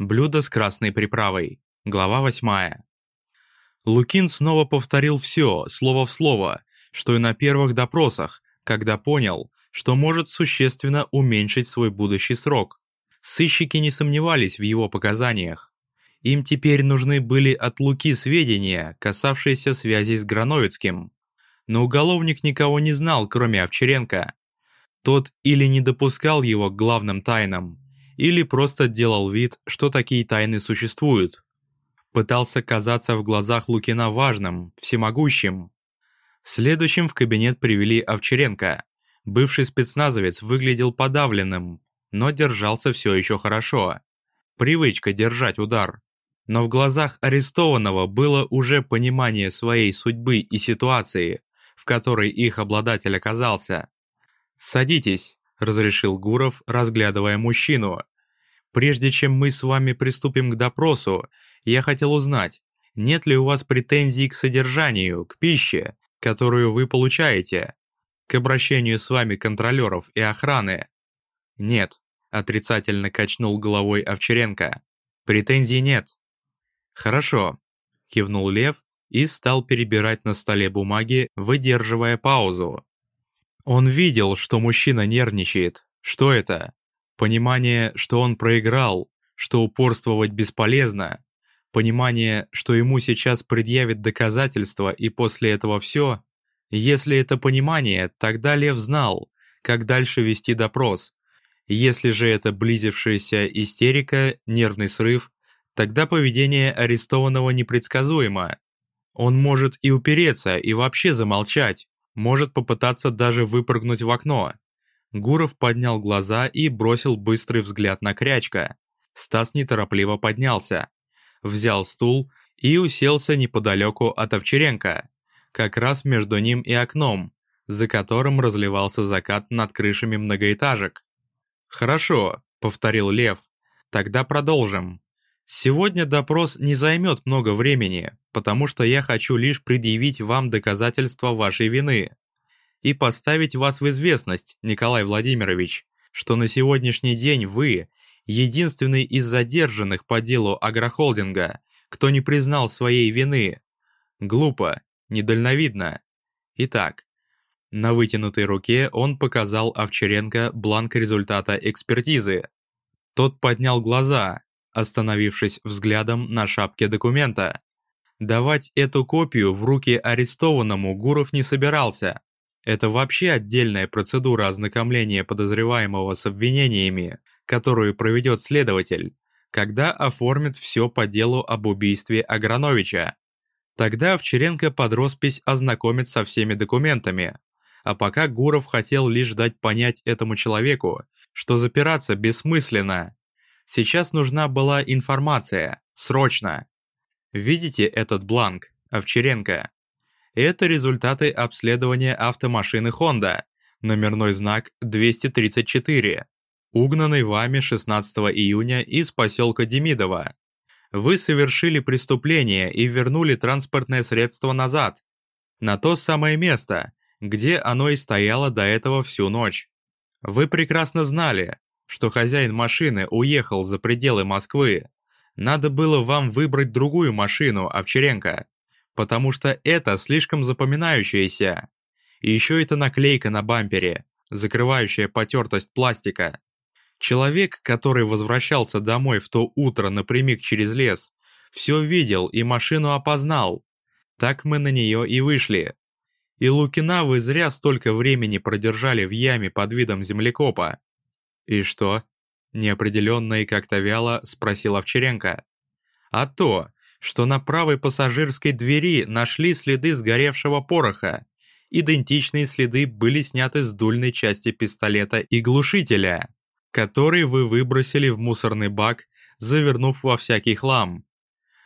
Блюдо с красной приправой. Глава 8. Лукин снова повторил все, слово в слово, что и на первых допросах, когда понял, что может существенно уменьшить свой будущий срок. Сыщики не сомневались в его показаниях. Им теперь нужны были от Луки сведения, касавшиеся связей с Грановицким. Но уголовник никого не знал, кроме Овчаренко. Тот или не допускал его к главным тайнам, или просто делал вид, что такие тайны существуют. Пытался казаться в глазах Лукина важным, всемогущим. Следующим в кабинет привели Овчаренко. Бывший спецназовец выглядел подавленным, но держался все еще хорошо. Привычка держать удар. Но в глазах арестованного было уже понимание своей судьбы и ситуации, в которой их обладатель оказался. «Садитесь», — разрешил Гуров, разглядывая мужчину. «Прежде чем мы с вами приступим к допросу, я хотел узнать, нет ли у вас претензий к содержанию, к пище, которую вы получаете, к обращению с вами контролеров и охраны?» «Нет», — отрицательно качнул головой Овчаренко. «Претензий нет». «Хорошо», — кивнул Лев и стал перебирать на столе бумаги, выдерживая паузу. Он видел, что мужчина нервничает. Что это? Понимание, что он проиграл, что упорствовать бесполезно. Понимание, что ему сейчас предъявят доказательства и после этого все. Если это понимание, тогда Лев знал, как дальше вести допрос. Если же это близившаяся истерика, нервный срыв, тогда поведение арестованного непредсказуемо. Он может и упереться, и вообще замолчать, может попытаться даже выпрыгнуть в окно. Гуров поднял глаза и бросил быстрый взгляд на Крячка. Стас неторопливо поднялся, взял стул и уселся неподалеку от Овчаренко, как раз между ним и окном, за которым разливался закат над крышами многоэтажек. «Хорошо», — повторил Лев, — «тогда продолжим. Сегодня допрос не займет много времени, потому что я хочу лишь предъявить вам доказательства вашей вины и поставить вас в известность, Николай Владимирович, что на сегодняшний день вы единственный из задержанных по делу агрохолдинга, кто не признал своей вины. Глупо, недальновидно. Итак, на вытянутой руке он показал Овчаренко бланк результата экспертизы. Тот поднял глаза, остановившись взглядом на шапке документа. Давать эту копию в руки арестованному Гуров не собирался. Это вообще отдельная процедура ознакомления подозреваемого с обвинениями, которую проведет следователь, когда оформит все по делу об убийстве Аграновича. Тогда Овчаренко под роспись ознакомит со всеми документами. А пока Гуров хотел лишь дать понять этому человеку, что запираться бессмысленно, Сейчас нужна была информация, срочно. Видите этот бланк, Овчаренко? Это результаты обследования автомашины Honda, номерной знак 234, угнанный вами 16 июня из поселка Демидово. Вы совершили преступление и вернули транспортное средство назад, на то самое место, где оно и стояло до этого всю ночь. Вы прекрасно знали, что хозяин машины уехал за пределы Москвы. Надо было вам выбрать другую машину, Овчаренко, потому что это слишком запоминающееся. И еще это наклейка на бампере, закрывающая потертость пластика. Человек, который возвращался домой в то утро напрямик через лес, все видел и машину опознал. Так мы на нее и вышли. И Лукина вы зря столько времени продержали в яме под видом землекопа. «И что?» – неопределенно и как-то вяло спросил Овчаренко. «А то, что на правой пассажирской двери нашли следы сгоревшего пороха. Идентичные следы были сняты с дульной части пистолета и глушителя, который вы выбросили в мусорный бак, завернув во всякий хлам.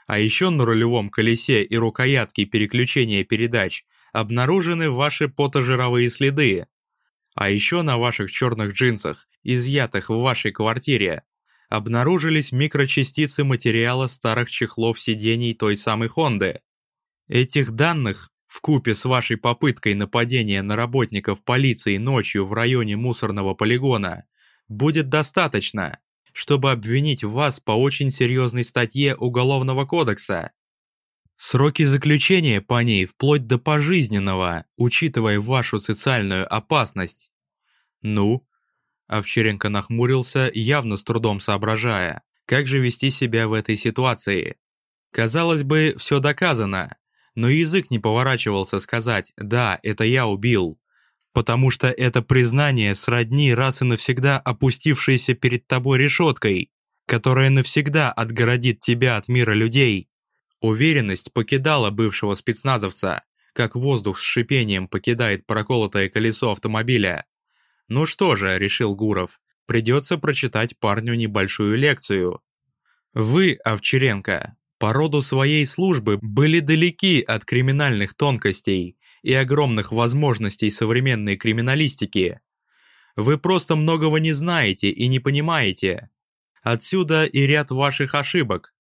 А еще на рулевом колесе и рукоятке переключения передач обнаружены ваши потожировые следы. А еще на ваших черных джинсах изъятых в вашей квартире, обнаружились микрочастицы материала старых чехлов сидений той самой Хонды. Этих данных, в купе с вашей попыткой нападения на работников полиции ночью в районе мусорного полигона, будет достаточно, чтобы обвинить вас по очень серьезной статье Уголовного кодекса. Сроки заключения по ней вплоть до пожизненного, учитывая вашу социальную опасность. Ну? Овчаренко нахмурился, явно с трудом соображая, как же вести себя в этой ситуации. Казалось бы, все доказано, но язык не поворачивался сказать «да, это я убил», потому что это признание сродни раз и навсегда опустившейся перед тобой решеткой, которая навсегда отгородит тебя от мира людей. Уверенность покидала бывшего спецназовца, как воздух с шипением покидает проколотое колесо автомобиля. «Ну что же», — решил Гуров, — «придется прочитать парню небольшую лекцию». «Вы, Овчаренко, по роду своей службы были далеки от криминальных тонкостей и огромных возможностей современной криминалистики. Вы просто многого не знаете и не понимаете. Отсюда и ряд ваших ошибок.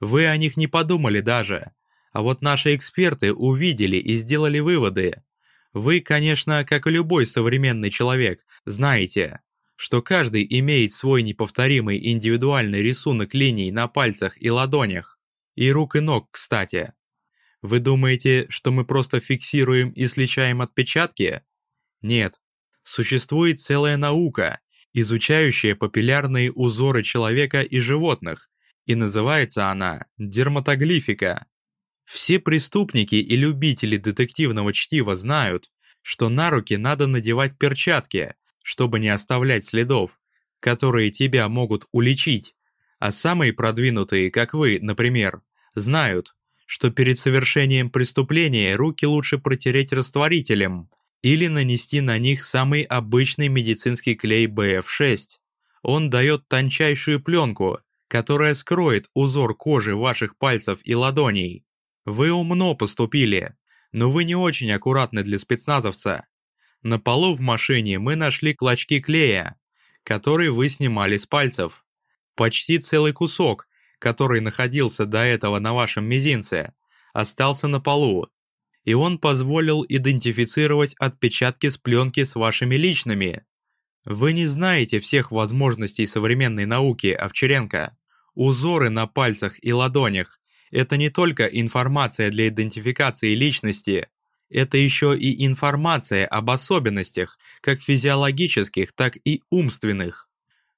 Вы о них не подумали даже. А вот наши эксперты увидели и сделали выводы. Вы, конечно, как и любой современный человек, знаете, что каждый имеет свой неповторимый индивидуальный рисунок линий на пальцах и ладонях. И рук и ног, кстати. Вы думаете, что мы просто фиксируем и сличаем отпечатки? Нет. Существует целая наука, изучающая папиллярные узоры человека и животных, и называется она дерматоглифика. Все преступники и любители детективного чтива знают, что на руки надо надевать перчатки, чтобы не оставлять следов, которые тебя могут уличить, а самые продвинутые, как вы, например, знают, что перед совершением преступления руки лучше протереть растворителем или нанести на них самый обычный медицинский клей BF6. Он дает тончайшую пленку, которая скроет узор кожи ваших пальцев и ладоней. Вы умно поступили, но вы не очень аккуратны для спецназовца. На полу в машине мы нашли клочки клея, которые вы снимали с пальцев. Почти целый кусок, который находился до этого на вашем мизинце, остался на полу, и он позволил идентифицировать отпечатки с пленки с вашими личными. Вы не знаете всех возможностей современной науки, Овчаренко. Узоры на пальцах и ладонях – это не только информация для идентификации личности, это еще и информация об особенностях, как физиологических, так и умственных.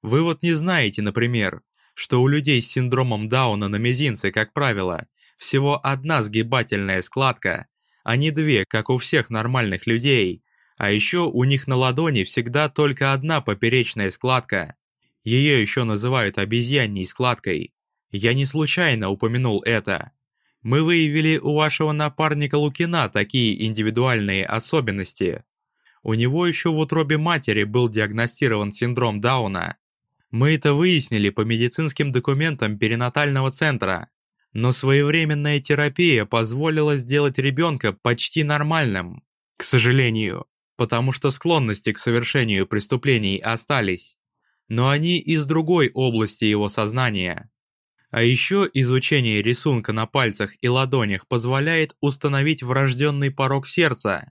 Вы вот не знаете, например, что у людей с синдромом Дауна на мизинце, как правило, всего одна сгибательная складка, а не две, как у всех нормальных людей. А еще у них на ладони всегда только одна поперечная складка. Ее еще называют обезьяньей складкой. Я не случайно упомянул это. Мы выявили у вашего напарника Лукина такие индивидуальные особенности. У него еще в утробе матери был диагностирован синдром Дауна, мы это выяснили по медицинским документам перинатального центра. Но своевременная терапия позволила сделать ребенка почти нормальным. К сожалению, потому что склонности к совершению преступлений остались. Но они из другой области его сознания. А еще изучение рисунка на пальцах и ладонях позволяет установить врожденный порог сердца.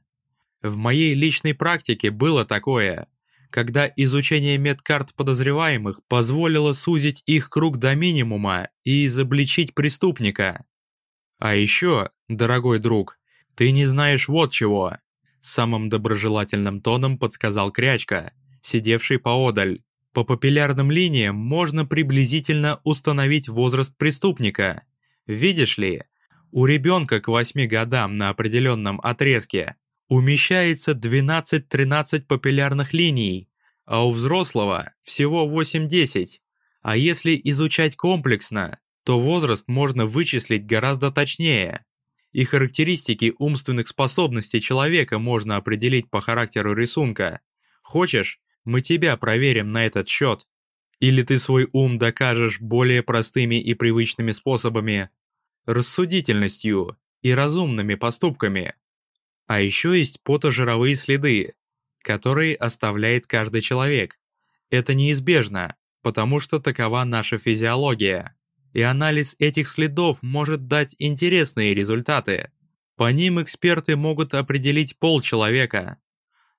В моей личной практике было такое когда изучение медкарт подозреваемых позволило сузить их круг до минимума и изобличить преступника. А еще, дорогой друг, ты не знаешь вот чего. Самым доброжелательным тоном подсказал Крячка, сидевший поодаль. По папиллярным линиям можно приблизительно установить возраст преступника. Видишь ли, у ребенка к 8 годам на определенном отрезке умещается 12-13 папиллярных линий, а у взрослого всего 8-10. А если изучать комплексно, то возраст можно вычислить гораздо точнее. И характеристики умственных способностей человека можно определить по характеру рисунка. Хочешь, мы тебя проверим на этот счет? Или ты свой ум докажешь более простыми и привычными способами, рассудительностью и разумными поступками? А еще есть потожировые следы, которые оставляет каждый человек. Это неизбежно, потому что такова наша физиология. И анализ этих следов может дать интересные результаты. По ним эксперты могут определить пол человека.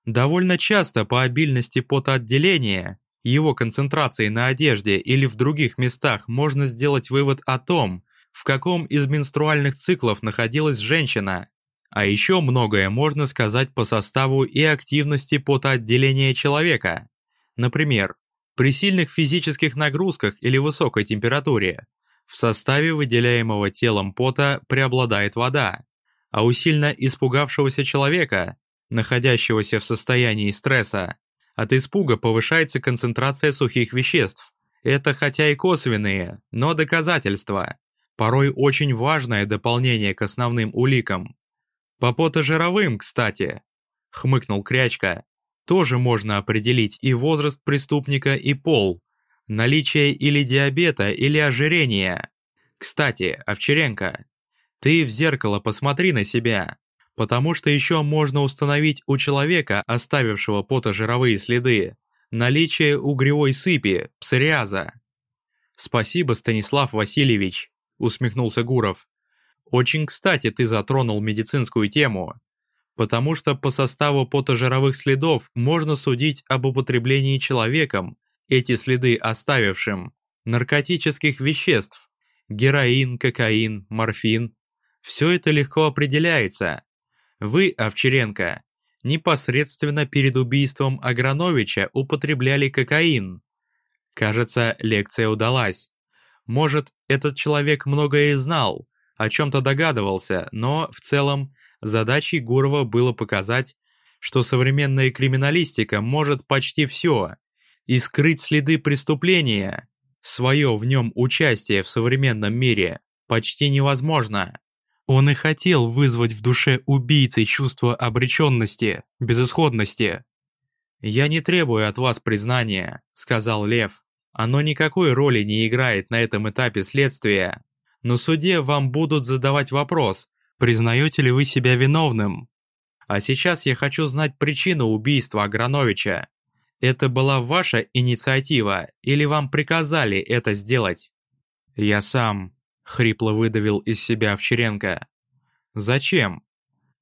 Довольно часто по обильности потоотделения его концентрацией на одежде или в других местах можно сделать вывод о том, в каком из менструальных циклов находилась женщина. А еще многое можно сказать по составу и активности потоотделения человека. Например, при сильных физических нагрузках или высокой температуре в составе выделяемого телом пота преобладает вода, а у сильно испугавшегося человека, находящегося в состоянии стресса, от испуга повышается концентрация сухих веществ. Это хотя и косвенные, но доказательства. Порой очень важное дополнение к основным уликам. По потожировым, кстати, хмыкнул Крячка, тоже можно определить и возраст преступника, и пол, наличие или диабета, или ожирения. Кстати, Овчаренко, ты в зеркало посмотри на себя, потому что еще можно установить у человека, оставившего потожировые следы, наличие угревой сыпи, псориаза. «Спасибо, Станислав Васильевич», — усмехнулся Гуров. «Очень кстати ты затронул медицинскую тему, потому что по составу потожировых следов можно судить об употреблении человеком, эти следы оставившим, наркотических веществ, героин, кокаин, морфин. Все это легко определяется. Вы, Овчаренко, непосредственно перед убийством Аграновича употребляли кокаин. Кажется, лекция удалась. Может, этот человек многое и знал, о чем-то догадывался, но, в целом, задачей Гурова было показать, что современная криминалистика может почти все, и скрыть следы преступления, свое в нем участие в современном мире, почти невозможно. Он и хотел вызвать в душе убийцы чувство обреченности, безысходности. «Я не требую от вас признания», — сказал Лев. «Оно никакой роли не играет на этом этапе следствия. Но суде вам будут задавать вопрос, признаете ли вы себя виновным. А сейчас я хочу знать причину убийства Аграновича. Это была ваша инициатива или вам приказали это сделать?» «Я сам», Хрипло выдавил из себя Овчаренко. «Зачем?»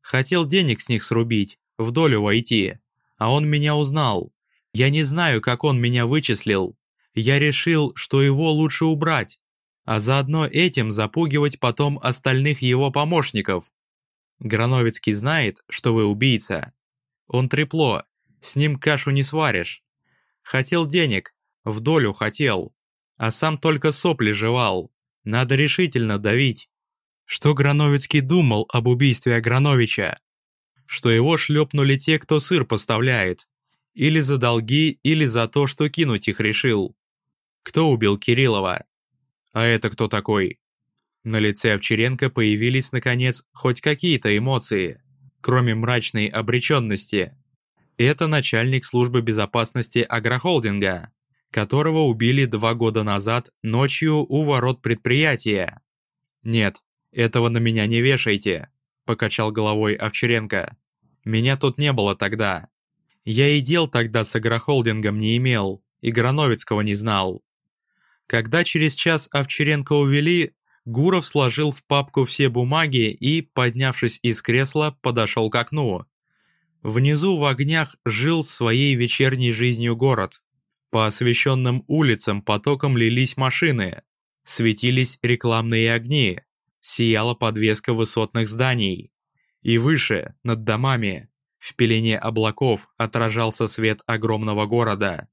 «Хотел денег с них срубить, в долю войти. А он меня узнал. Я не знаю, как он меня вычислил. Я решил, что его лучше убрать, а заодно этим запугивать потом остальных его помощников. Грановицкий знает, что вы убийца. Он трепло, с ним кашу не сваришь. Хотел денег, в долю хотел, а сам только сопли жевал. Надо решительно давить. Что Грановицкий думал об убийстве Аграновича? Что его шлепнули те, кто сыр поставляет. Или за долги, или за то, что кинуть их решил. Кто убил Кириллова? А это кто такой? На лице Овчаренко появились, наконец, хоть какие-то эмоции, кроме мрачной обреченности. Это начальник службы безопасности агрохолдинга которого убили два года назад ночью у ворот предприятия. «Нет, этого на меня не вешайте», – покачал головой Овчаренко. «Меня тут не было тогда. Я и дел тогда с агрохолдингом не имел, и Грановицкого не знал». Когда через час Овчаренко увели, Гуров сложил в папку все бумаги и, поднявшись из кресла, подошел к окну. Внизу в огнях жил своей вечерней жизнью город. По освещенным улицам потоком лились машины, светились рекламные огни, сияла подвеска высотных зданий. И выше, над домами, в пелене облаков отражался свет огромного города.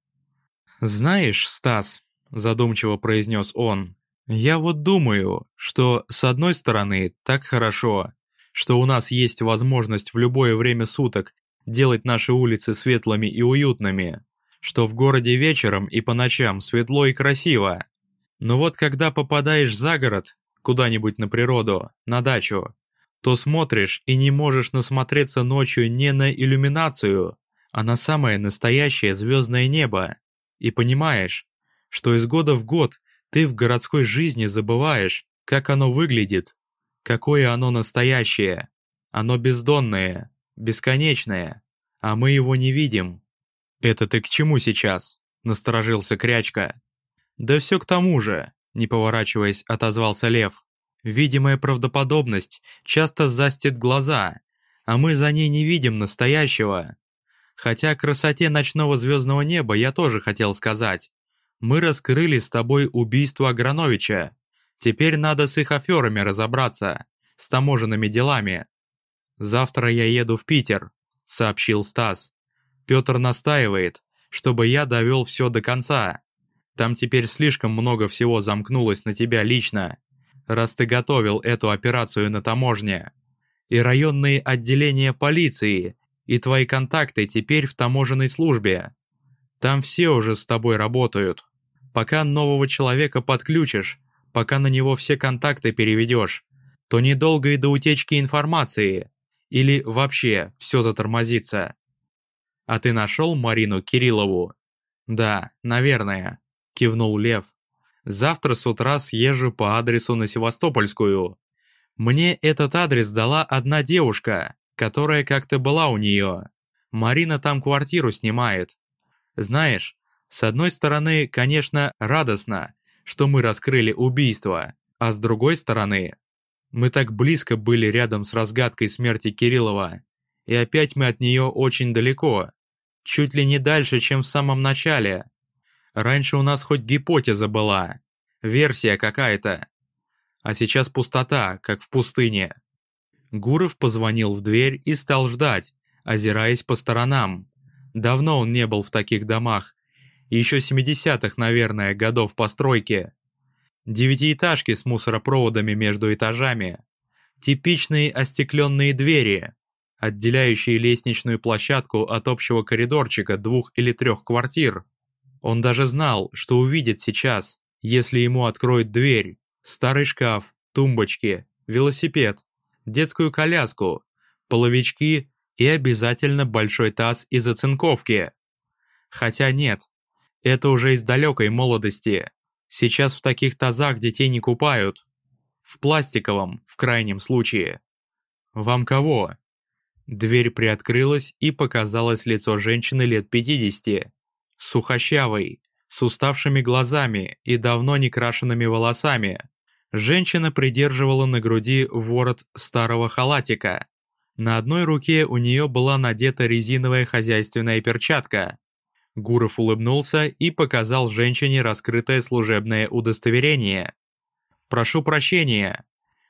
«Знаешь, Стас», — задумчиво произнес он, «я вот думаю, что, с одной стороны, так хорошо, что у нас есть возможность в любое время суток делать наши улицы светлыми и уютными, что в городе вечером и по ночам светло и красиво. Но вот когда попадаешь за город, куда-нибудь на природу, на дачу, то смотришь и не можешь насмотреться ночью не на иллюминацию, а на самое настоящее звездное небо. И понимаешь, что из года в год ты в городской жизни забываешь, как оно выглядит, какое оно настоящее. Оно бездонное, бесконечное, а мы его не видим. «Это ты к чему сейчас?» – насторожился Крячка. «Да все к тому же», – не поворачиваясь, отозвался Лев. «Видимая правдоподобность часто застит глаза, а мы за ней не видим настоящего. Хотя красоте ночного звездного неба я тоже хотел сказать. Мы раскрыли с тобой убийство Аграновича. Теперь надо с их аферами разобраться, с таможенными делами. Завтра я еду в Питер, сообщил Стас. Петр настаивает, чтобы я довел все до конца. Там теперь слишком много всего замкнулось на тебя лично, раз ты готовил эту операцию на таможне. И районные отделения полиции, и твои контакты теперь в таможенной службе. Там все уже с тобой работают. Пока нового человека подключишь, пока на него все контакты переведешь, то недолго и до утечки информации. Или вообще все затормозится. А ты нашел Марину Кириллову? Да, наверное, кивнул Лев. Завтра с утра съезжу по адресу на Севастопольскую. Мне этот адрес дала одна девушка, которая как-то была у нее. Марина там квартиру снимает. Знаешь, с одной стороны, конечно, радостно, что мы раскрыли убийство, а с другой стороны, мы так близко были рядом с разгадкой смерти Кириллова, и опять мы от нее очень далеко, чуть ли не дальше, чем в самом начале. Раньше у нас хоть гипотеза была, версия какая-то, а сейчас пустота, как в пустыне. Гуров позвонил в дверь и стал ждать, озираясь по сторонам. Давно он не был в таких домах, еще 70-х, наверное, годов постройки. Девятиэтажки с мусоропроводами между этажами. Типичные остекленные двери, отделяющие лестничную площадку от общего коридорчика двух или трех квартир. Он даже знал, что увидит сейчас, если ему откроют дверь, старый шкаф, тумбочки, велосипед, детскую коляску, половички и обязательно большой таз из оцинковки. Хотя нет, это уже из далекой молодости. Сейчас в таких тазах детей не купают. В пластиковом, в крайнем случае. Вам кого? Дверь приоткрылась и показалось лицо женщины лет 50. Сухощавой, с уставшими глазами и давно не крашенными волосами. Женщина придерживала на груди ворот старого халатика. На одной руке у нее была надета резиновая хозяйственная перчатка, Гуров улыбнулся и показал женщине раскрытое служебное удостоверение. «Прошу прощения.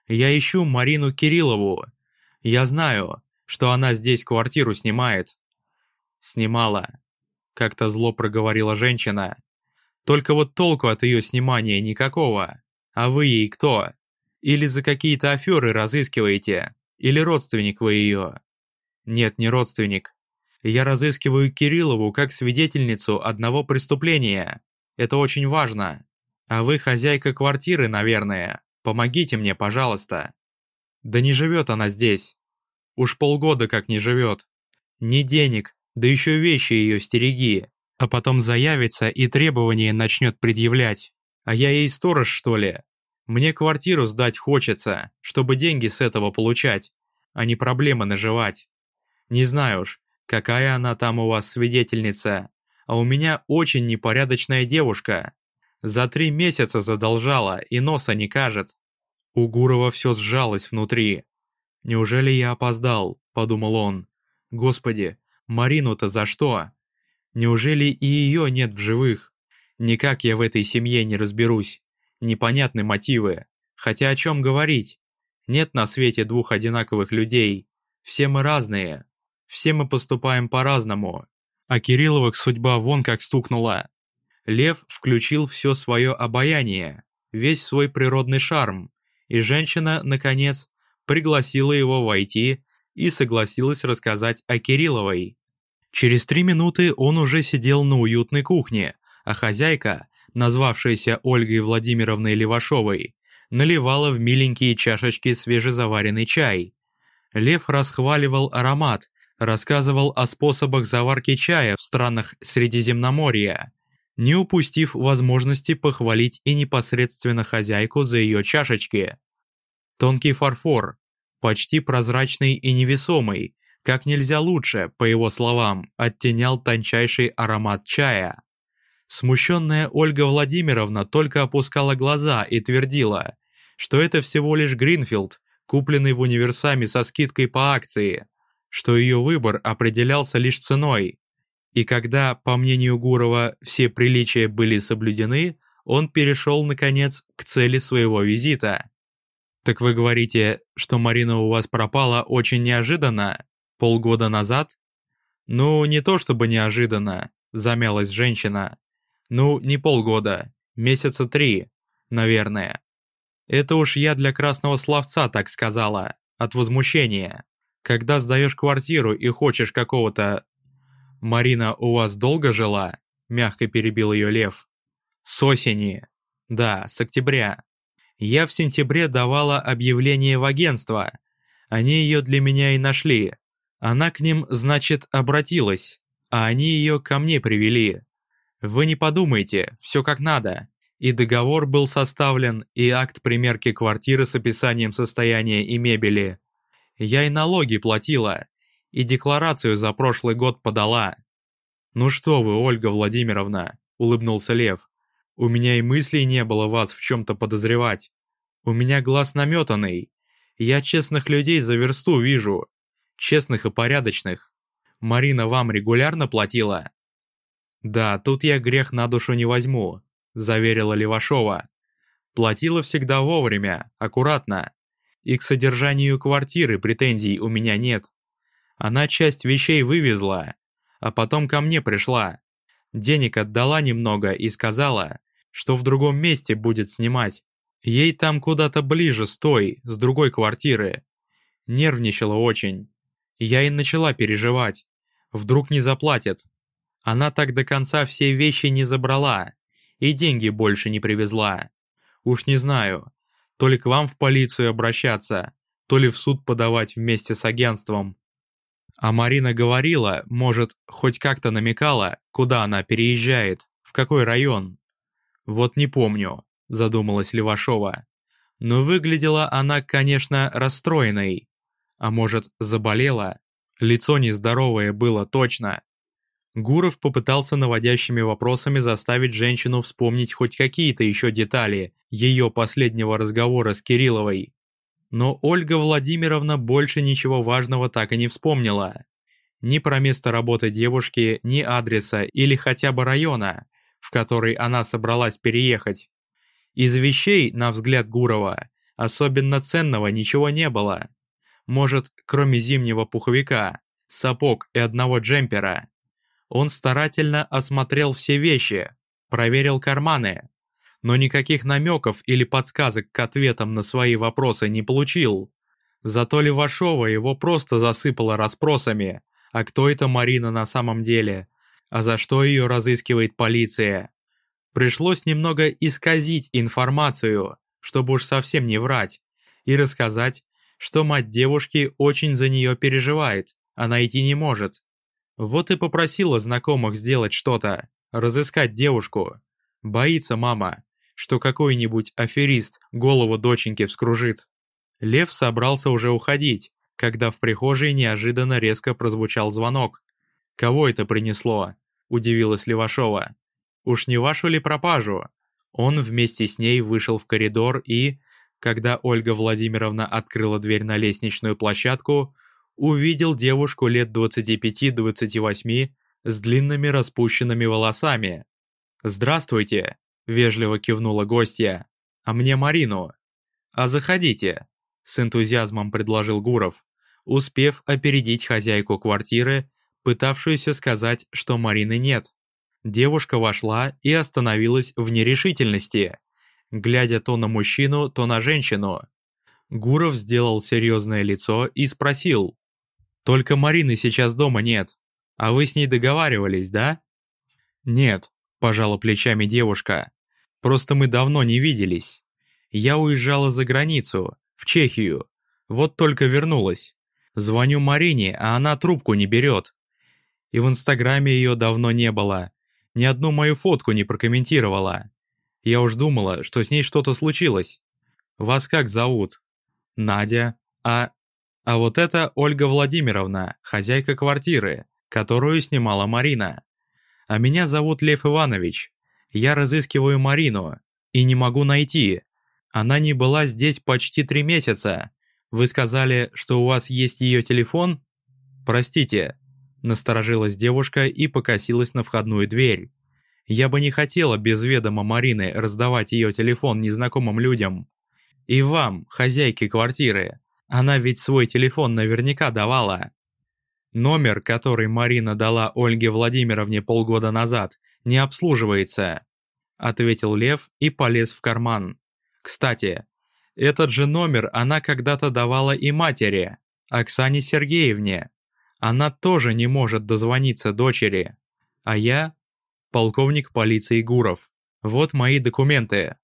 Я ищу Марину Кириллову. Я знаю, что она здесь квартиру снимает». «Снимала», — как-то зло проговорила женщина. «Только вот толку от ее снимания никакого. А вы ей кто? Или за какие-то аферы разыскиваете? Или родственник вы ее?» «Нет, не родственник. Я разыскиваю Кириллову как свидетельницу одного преступления. Это очень важно. А вы хозяйка квартиры, наверное. Помогите мне, пожалуйста. Да не живет она здесь. Уж полгода как не живет. Ни денег, да еще вещи ее стереги. А потом заявится и требования начнет предъявлять. А я ей сторож, что ли? Мне квартиру сдать хочется, чтобы деньги с этого получать, а не проблемы наживать. Не знаю уж, Какая она там у вас свидетельница? А у меня очень непорядочная девушка. За три месяца задолжала и носа не кажет. У Гурова все сжалось внутри. «Неужели я опоздал?» – подумал он. «Господи, Марину-то за что? Неужели и ее нет в живых? Никак я в этой семье не разберусь. Непонятны мотивы. Хотя о чем говорить? Нет на свете двух одинаковых людей. Все мы разные. Все мы поступаем по-разному. А Кирилловых судьба вон как стукнула. Лев включил все свое обаяние, весь свой природный шарм, и женщина, наконец, пригласила его войти и согласилась рассказать о Кирилловой. Через три минуты он уже сидел на уютной кухне, а хозяйка, назвавшаяся Ольгой Владимировной Левашовой, наливала в миленькие чашечки свежезаваренный чай. Лев расхваливал аромат, рассказывал о способах заварки чая в странах Средиземноморья, не упустив возможности похвалить и непосредственно хозяйку за ее чашечки. Тонкий фарфор, почти прозрачный и невесомый, как нельзя лучше, по его словам, оттенял тончайший аромат чая. Смущенная Ольга Владимировна только опускала глаза и твердила, что это всего лишь Гринфилд, купленный в универсаме со скидкой по акции что ее выбор определялся лишь ценой. И когда, по мнению Гурова, все приличия были соблюдены, он перешел, наконец, к цели своего визита. «Так вы говорите, что Марина у вас пропала очень неожиданно? Полгода назад?» «Ну, не то чтобы неожиданно», — замялась женщина. «Ну, не полгода, месяца три, наверное. Это уж я для красного словца так сказала, от возмущения. Когда сдаешь квартиру и хочешь какого-то... Марина у вас долго жила? Мягко перебил ее Лев. С осени. Да, с октября. Я в сентябре давала объявление в агентство. Они ее для меня и нашли. Она к ним, значит, обратилась, а они ее ко мне привели. Вы не подумайте, все как надо. И договор был составлен, и акт примерки квартиры с описанием состояния и мебели. Я и налоги платила, и декларацию за прошлый год подала. «Ну что вы, Ольга Владимировна», — улыбнулся Лев. «У меня и мыслей не было вас в чем-то подозревать. У меня глаз наметанный. Я честных людей за версту вижу. Честных и порядочных. Марина вам регулярно платила?» «Да, тут я грех на душу не возьму заверила Левашова. Платила всегда вовремя, аккуратно. И к содержанию квартиры претензий у меня нет. Она часть вещей вывезла, а потом ко мне пришла. Денег отдала немного и сказала, что в другом месте будет снимать. Ей там куда-то ближе с той, с другой квартиры. Нервничала очень. Я и начала переживать. Вдруг не заплатят. Она так до конца все вещи не забрала и деньги больше не привезла. Уж не знаю, то ли к вам в полицию обращаться, то ли в суд подавать вместе с агентством. А Марина говорила, может, хоть как-то намекала, куда она переезжает, в какой район. Вот не помню, задумалась Левашова. Но выглядела она, конечно, расстроенной. А может, заболела? Лицо нездоровое было точно. Гуров попытался наводящими вопросами заставить женщину вспомнить хоть какие-то еще детали ее последнего разговора с Кирилловой. Но Ольга Владимировна больше ничего важного так и не вспомнила. Ни про место работы девушки, ни адреса или хотя бы района, в который она собралась переехать. Из вещей, на взгляд Гурова, особенно ценного ничего не было. Может, кроме зимнего пуховика, сапог и одного джемпера – он старательно осмотрел все вещи, проверил карманы, но никаких намеков или подсказок к ответам на свои вопросы не получил. Зато Левашова его просто засыпала расспросами, а кто это Марина на самом деле, а за что ее разыскивает полиция. Пришлось немного исказить информацию, чтобы уж совсем не врать, и рассказать, что мать девушки очень за нее переживает, а найти не может. Вот и попросила знакомых сделать что-то, разыскать девушку. Боится мама, что какой-нибудь аферист голову доченьки вскружит. Лев собрался уже уходить, когда в прихожей неожиданно резко прозвучал звонок. «Кого это принесло?» – удивилась Левашова. «Уж не вашу ли пропажу?» Он вместе с ней вышел в коридор и, когда Ольга Владимировна открыла дверь на лестничную площадку, увидел девушку лет 25-28 с длинными распущенными волосами. «Здравствуйте», — вежливо кивнула гостья. «А мне Марину». «А заходите», — с энтузиазмом предложил Гуров, успев опередить хозяйку квартиры, пытавшуюся сказать, что Марины нет. Девушка вошла и остановилась в нерешительности, глядя то на мужчину, то на женщину. Гуров сделал серьезное лицо и спросил, только Марины сейчас дома нет. А вы с ней договаривались, да? Нет, пожала плечами девушка. Просто мы давно не виделись. Я уезжала за границу, в Чехию. Вот только вернулась. Звоню Марине, а она трубку не берет. И в Инстаграме ее давно не было. Ни одну мою фотку не прокомментировала. Я уж думала, что с ней что-то случилось. Вас как зовут? Надя. А а вот это Ольга Владимировна, хозяйка квартиры, которую снимала Марина. А меня зовут Лев Иванович. Я разыскиваю Марину и не могу найти. Она не была здесь почти три месяца. Вы сказали, что у вас есть ее телефон? Простите, Насторожилась девушка и покосилась на входную дверь. Я бы не хотела без ведома Марины раздавать ее телефон незнакомым людям. И вам, хозяйке квартиры. Она ведь свой телефон наверняка давала. Номер, который Марина дала Ольге Владимировне полгода назад, не обслуживается, ответил Лев и полез в карман. Кстати, этот же номер она когда-то давала и матери, Оксане Сергеевне. Она тоже не может дозвониться дочери. А я – полковник полиции Гуров. Вот мои документы.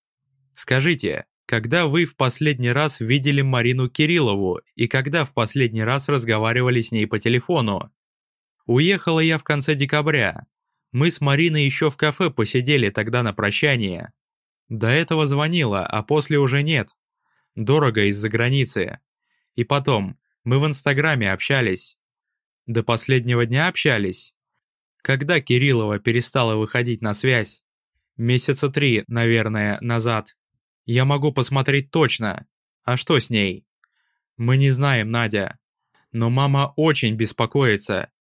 Скажите, когда вы в последний раз видели Марину Кириллову и когда в последний раз разговаривали с ней по телефону? Уехала я в конце декабря. Мы с Мариной еще в кафе посидели тогда на прощание. До этого звонила, а после уже нет. Дорого из-за границы. И потом, мы в Инстаграме общались. До последнего дня общались. Когда Кириллова перестала выходить на связь? Месяца три, наверное, назад. Я могу посмотреть точно. А что с ней? Мы не знаем, Надя. Но мама очень беспокоится.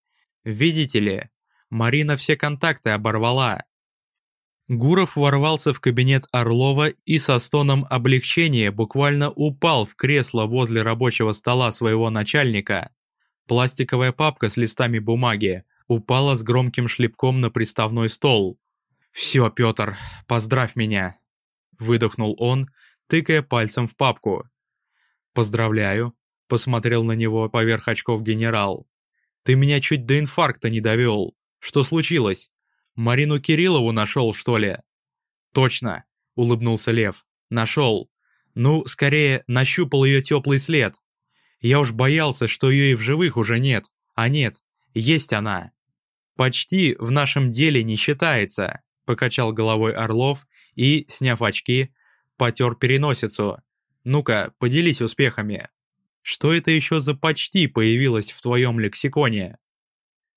Видите ли, Марина все контакты оборвала. Гуров ворвался в кабинет Орлова и со стоном облегчения буквально упал в кресло возле рабочего стола своего начальника. Пластиковая папка с листами бумаги упала с громким шлепком на приставной стол. «Все, Петр, поздравь меня!» Выдохнул он, тыкая пальцем в папку. «Поздравляю», — посмотрел на него поверх очков генерал. «Ты меня чуть до инфаркта не довел. Что случилось?» Марину Кириллову нашел, что ли?» «Точно», — улыбнулся Лев. «Нашел. Ну, скорее, нащупал ее теплый след. Я уж боялся, что ее и в живых уже нет. А нет, есть она». «Почти в нашем деле не считается», — покачал головой Орлов и, сняв очки, потер переносицу. «Ну-ка, поделись успехами. Что это еще за «почти» появилось в твоем лексиконе?»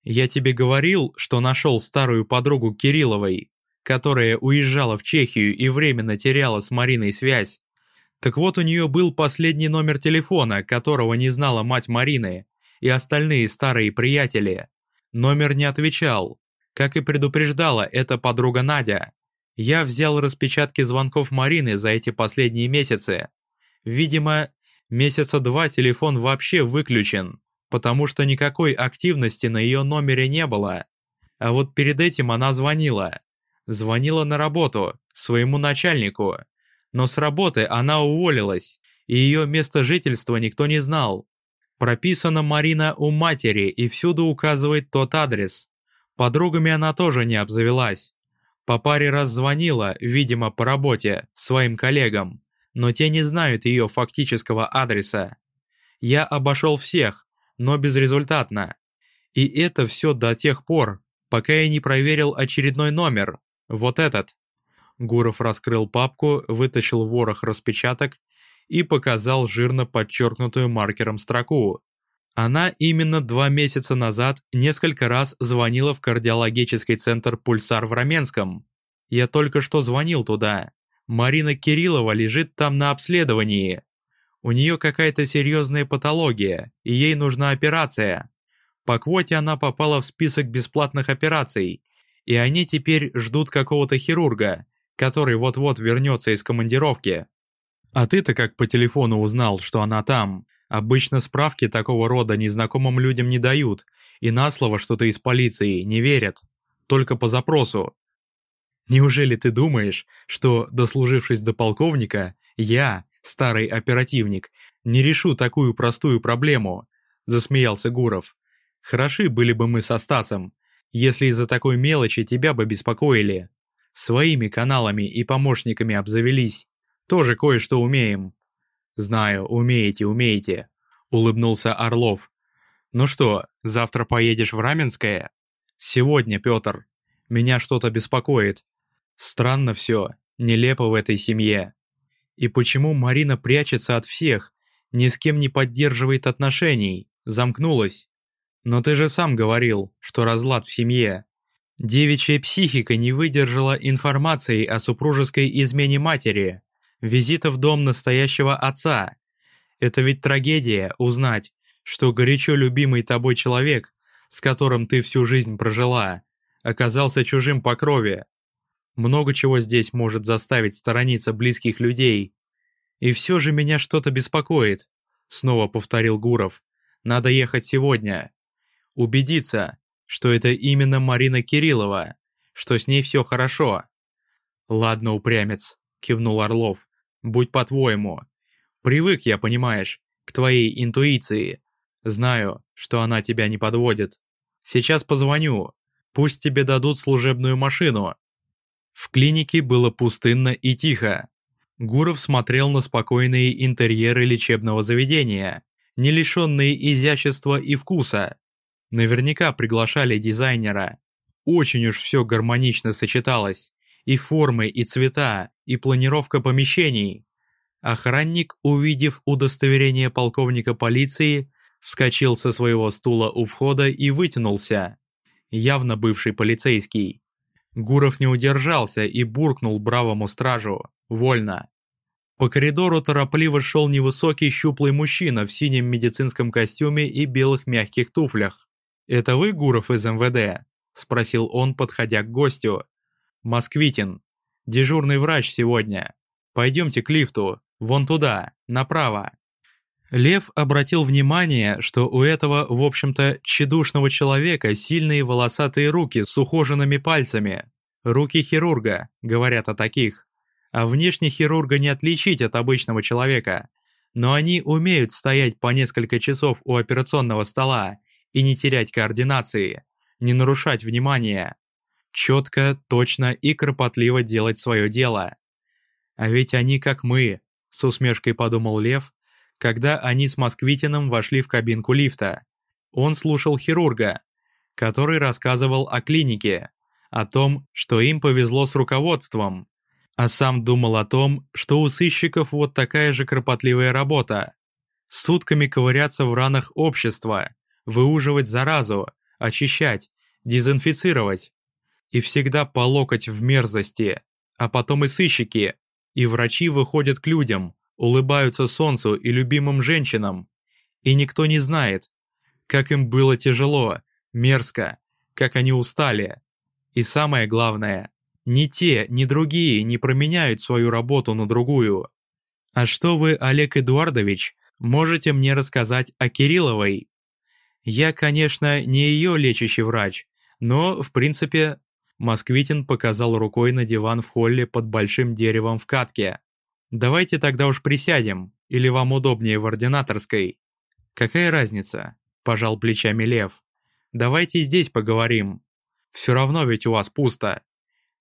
Я тебе говорил, что нашел старую подругу Кирилловой, которая уезжала в Чехию и временно теряла с Мариной связь. Так вот у нее был последний номер телефона, которого не знала мать Марины и остальные старые приятели. Номер не отвечал. Как и предупреждала эта подруга Надя. Я взял распечатки звонков Марины за эти последние месяцы. Видимо, месяца два телефон вообще выключен потому что никакой активности на ее номере не было. А вот перед этим она звонила. Звонила на работу, своему начальнику. Но с работы она уволилась, и ее место жительства никто не знал. Прописана Марина у матери и всюду указывает тот адрес. Подругами она тоже не обзавелась. По паре раз звонила, видимо, по работе, своим коллегам, но те не знают ее фактического адреса. Я обошел всех, но безрезультатно. И это все до тех пор, пока я не проверил очередной номер, вот этот. Гуров раскрыл папку, вытащил ворох распечаток и показал жирно подчеркнутую маркером строку. Она именно два месяца назад несколько раз звонила в кардиологический центр «Пульсар» в Раменском. Я только что звонил туда. Марина Кириллова лежит там на обследовании. У нее какая-то серьезная патология, и ей нужна операция. По квоте она попала в список бесплатных операций, и они теперь ждут какого-то хирурга, который вот-вот вернется из командировки. А ты-то как по телефону узнал, что она там? Обычно справки такого рода незнакомым людям не дают, и на слово, что ты из полиции, не верят. Только по запросу. Неужели ты думаешь, что, дослужившись до полковника, я, старый оперативник, не решу такую простую проблему», — засмеялся Гуров. «Хороши были бы мы со Стасом, если из-за такой мелочи тебя бы беспокоили. Своими каналами и помощниками обзавелись. Тоже кое-что умеем». «Знаю, умеете, умеете», — улыбнулся Орлов. «Ну что, завтра поедешь в Раменское?» «Сегодня, Петр. Меня что-то беспокоит. Странно все, нелепо в этой семье. И почему Марина прячется от всех, ни с кем не поддерживает отношений, замкнулась? Но ты же сам говорил, что разлад в семье. Девичья психика не выдержала информации о супружеской измене матери, визита в дом настоящего отца. Это ведь трагедия узнать, что горячо любимый тобой человек с которым ты всю жизнь прожила, оказался чужим по крови. Много чего здесь может заставить сторониться близких людей. И все же меня что-то беспокоит, снова повторил Гуров. Надо ехать сегодня. Убедиться, что это именно Марина Кириллова, что с ней все хорошо. Ладно, упрямец, кивнул Орлов. Будь по-твоему. Привык я, понимаешь, к твоей интуиции. Знаю, что она тебя не подводит. Сейчас позвоню. Пусть тебе дадут служебную машину. В клинике было пустынно и тихо. Гуров смотрел на спокойные интерьеры лечебного заведения, не лишенные изящества и вкуса. Наверняка приглашали дизайнера. Очень уж все гармонично сочеталось. И формы, и цвета, и планировка помещений. Охранник, увидев удостоверение полковника полиции, вскочил со своего стула у входа и вытянулся. Явно бывший полицейский. Гуров не удержался и буркнул бравому стражу. «Вольно!» По коридору торопливо шел невысокий щуплый мужчина в синем медицинском костюме и белых мягких туфлях. «Это вы, Гуров из МВД?» – спросил он, подходя к гостю. «Москвитин. Дежурный врач сегодня. Пойдемте к лифту. Вон туда, направо». Лев обратил внимание, что у этого, в общем-то, тщедушного человека сильные волосатые руки с ухоженными пальцами. Руки хирурга, говорят о таких. А внешне хирурга не отличить от обычного человека. Но они умеют стоять по несколько часов у операционного стола и не терять координации, не нарушать внимание. Четко, точно и кропотливо делать свое дело. А ведь они как мы, с усмешкой подумал Лев, когда они с Москвитиным вошли в кабинку лифта. Он слушал хирурга, который рассказывал о клинике, о том, что им повезло с руководством, а сам думал о том, что у сыщиков вот такая же кропотливая работа. Сутками ковыряться в ранах общества, выуживать заразу, очищать, дезинфицировать. И всегда по локоть в мерзости, а потом и сыщики, и врачи выходят к людям, улыбаются солнцу и любимым женщинам. И никто не знает, как им было тяжело, мерзко, как они устали. И самое главное, ни те, ни другие не променяют свою работу на другую. А что вы, Олег Эдуардович, можете мне рассказать о Кирилловой? Я, конечно, не ее лечащий врач, но, в принципе, Москвитин показал рукой на диван в холле под большим деревом в катке. Давайте тогда уж присядем, или вам удобнее в ординаторской. Какая разница? Пожал плечами Лев. Давайте здесь поговорим. Все равно ведь у вас пусто.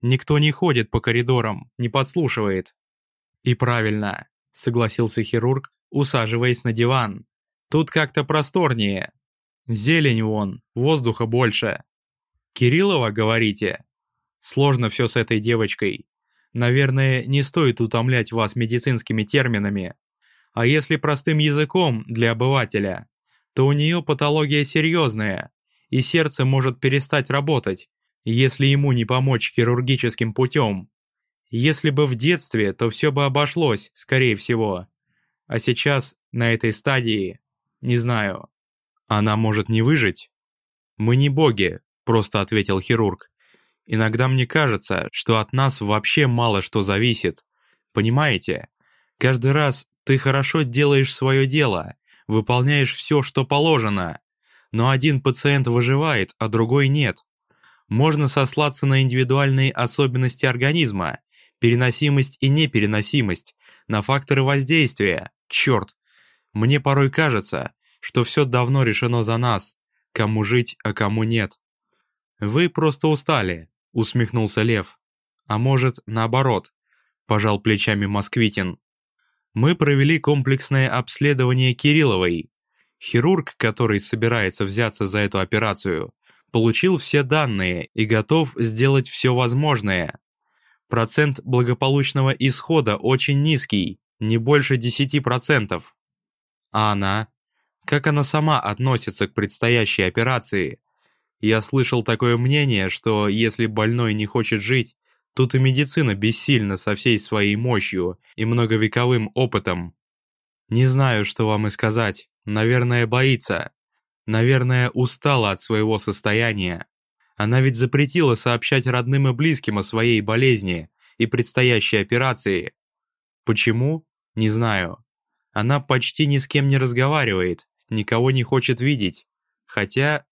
Никто не ходит по коридорам, не подслушивает. И правильно, согласился хирург, усаживаясь на диван. Тут как-то просторнее. Зелень вон, воздуха больше. Кириллова, говорите? Сложно все с этой девочкой. Наверное, не стоит утомлять вас медицинскими терминами. А если простым языком для обывателя, то у нее патология серьезная, и сердце может перестать работать, если ему не помочь хирургическим путем. Если бы в детстве, то все бы обошлось, скорее всего. А сейчас, на этой стадии, не знаю. Она может не выжить? Мы не боги, просто ответил хирург. Иногда мне кажется, что от нас вообще мало что зависит. Понимаете? Каждый раз ты хорошо делаешь свое дело, выполняешь все, что положено. Но один пациент выживает, а другой нет. Можно сослаться на индивидуальные особенности организма, переносимость и непереносимость, на факторы воздействия. Черт! Мне порой кажется, что все давно решено за нас, кому жить, а кому нет. Вы просто устали, — усмехнулся Лев. «А может, наоборот», — пожал плечами Москвитин. «Мы провели комплексное обследование Кирилловой. Хирург, который собирается взяться за эту операцию, получил все данные и готов сделать все возможное. Процент благополучного исхода очень низкий, не больше 10%. А она? Как она сама относится к предстоящей операции? Я слышал такое мнение, что если больной не хочет жить, тут и медицина бессильна со всей своей мощью и многовековым опытом. Не знаю, что вам и сказать. Наверное, боится. Наверное, устала от своего состояния. Она ведь запретила сообщать родным и близким о своей болезни и предстоящей операции. Почему? Не знаю. Она почти ни с кем не разговаривает, никого не хочет видеть. Хотя...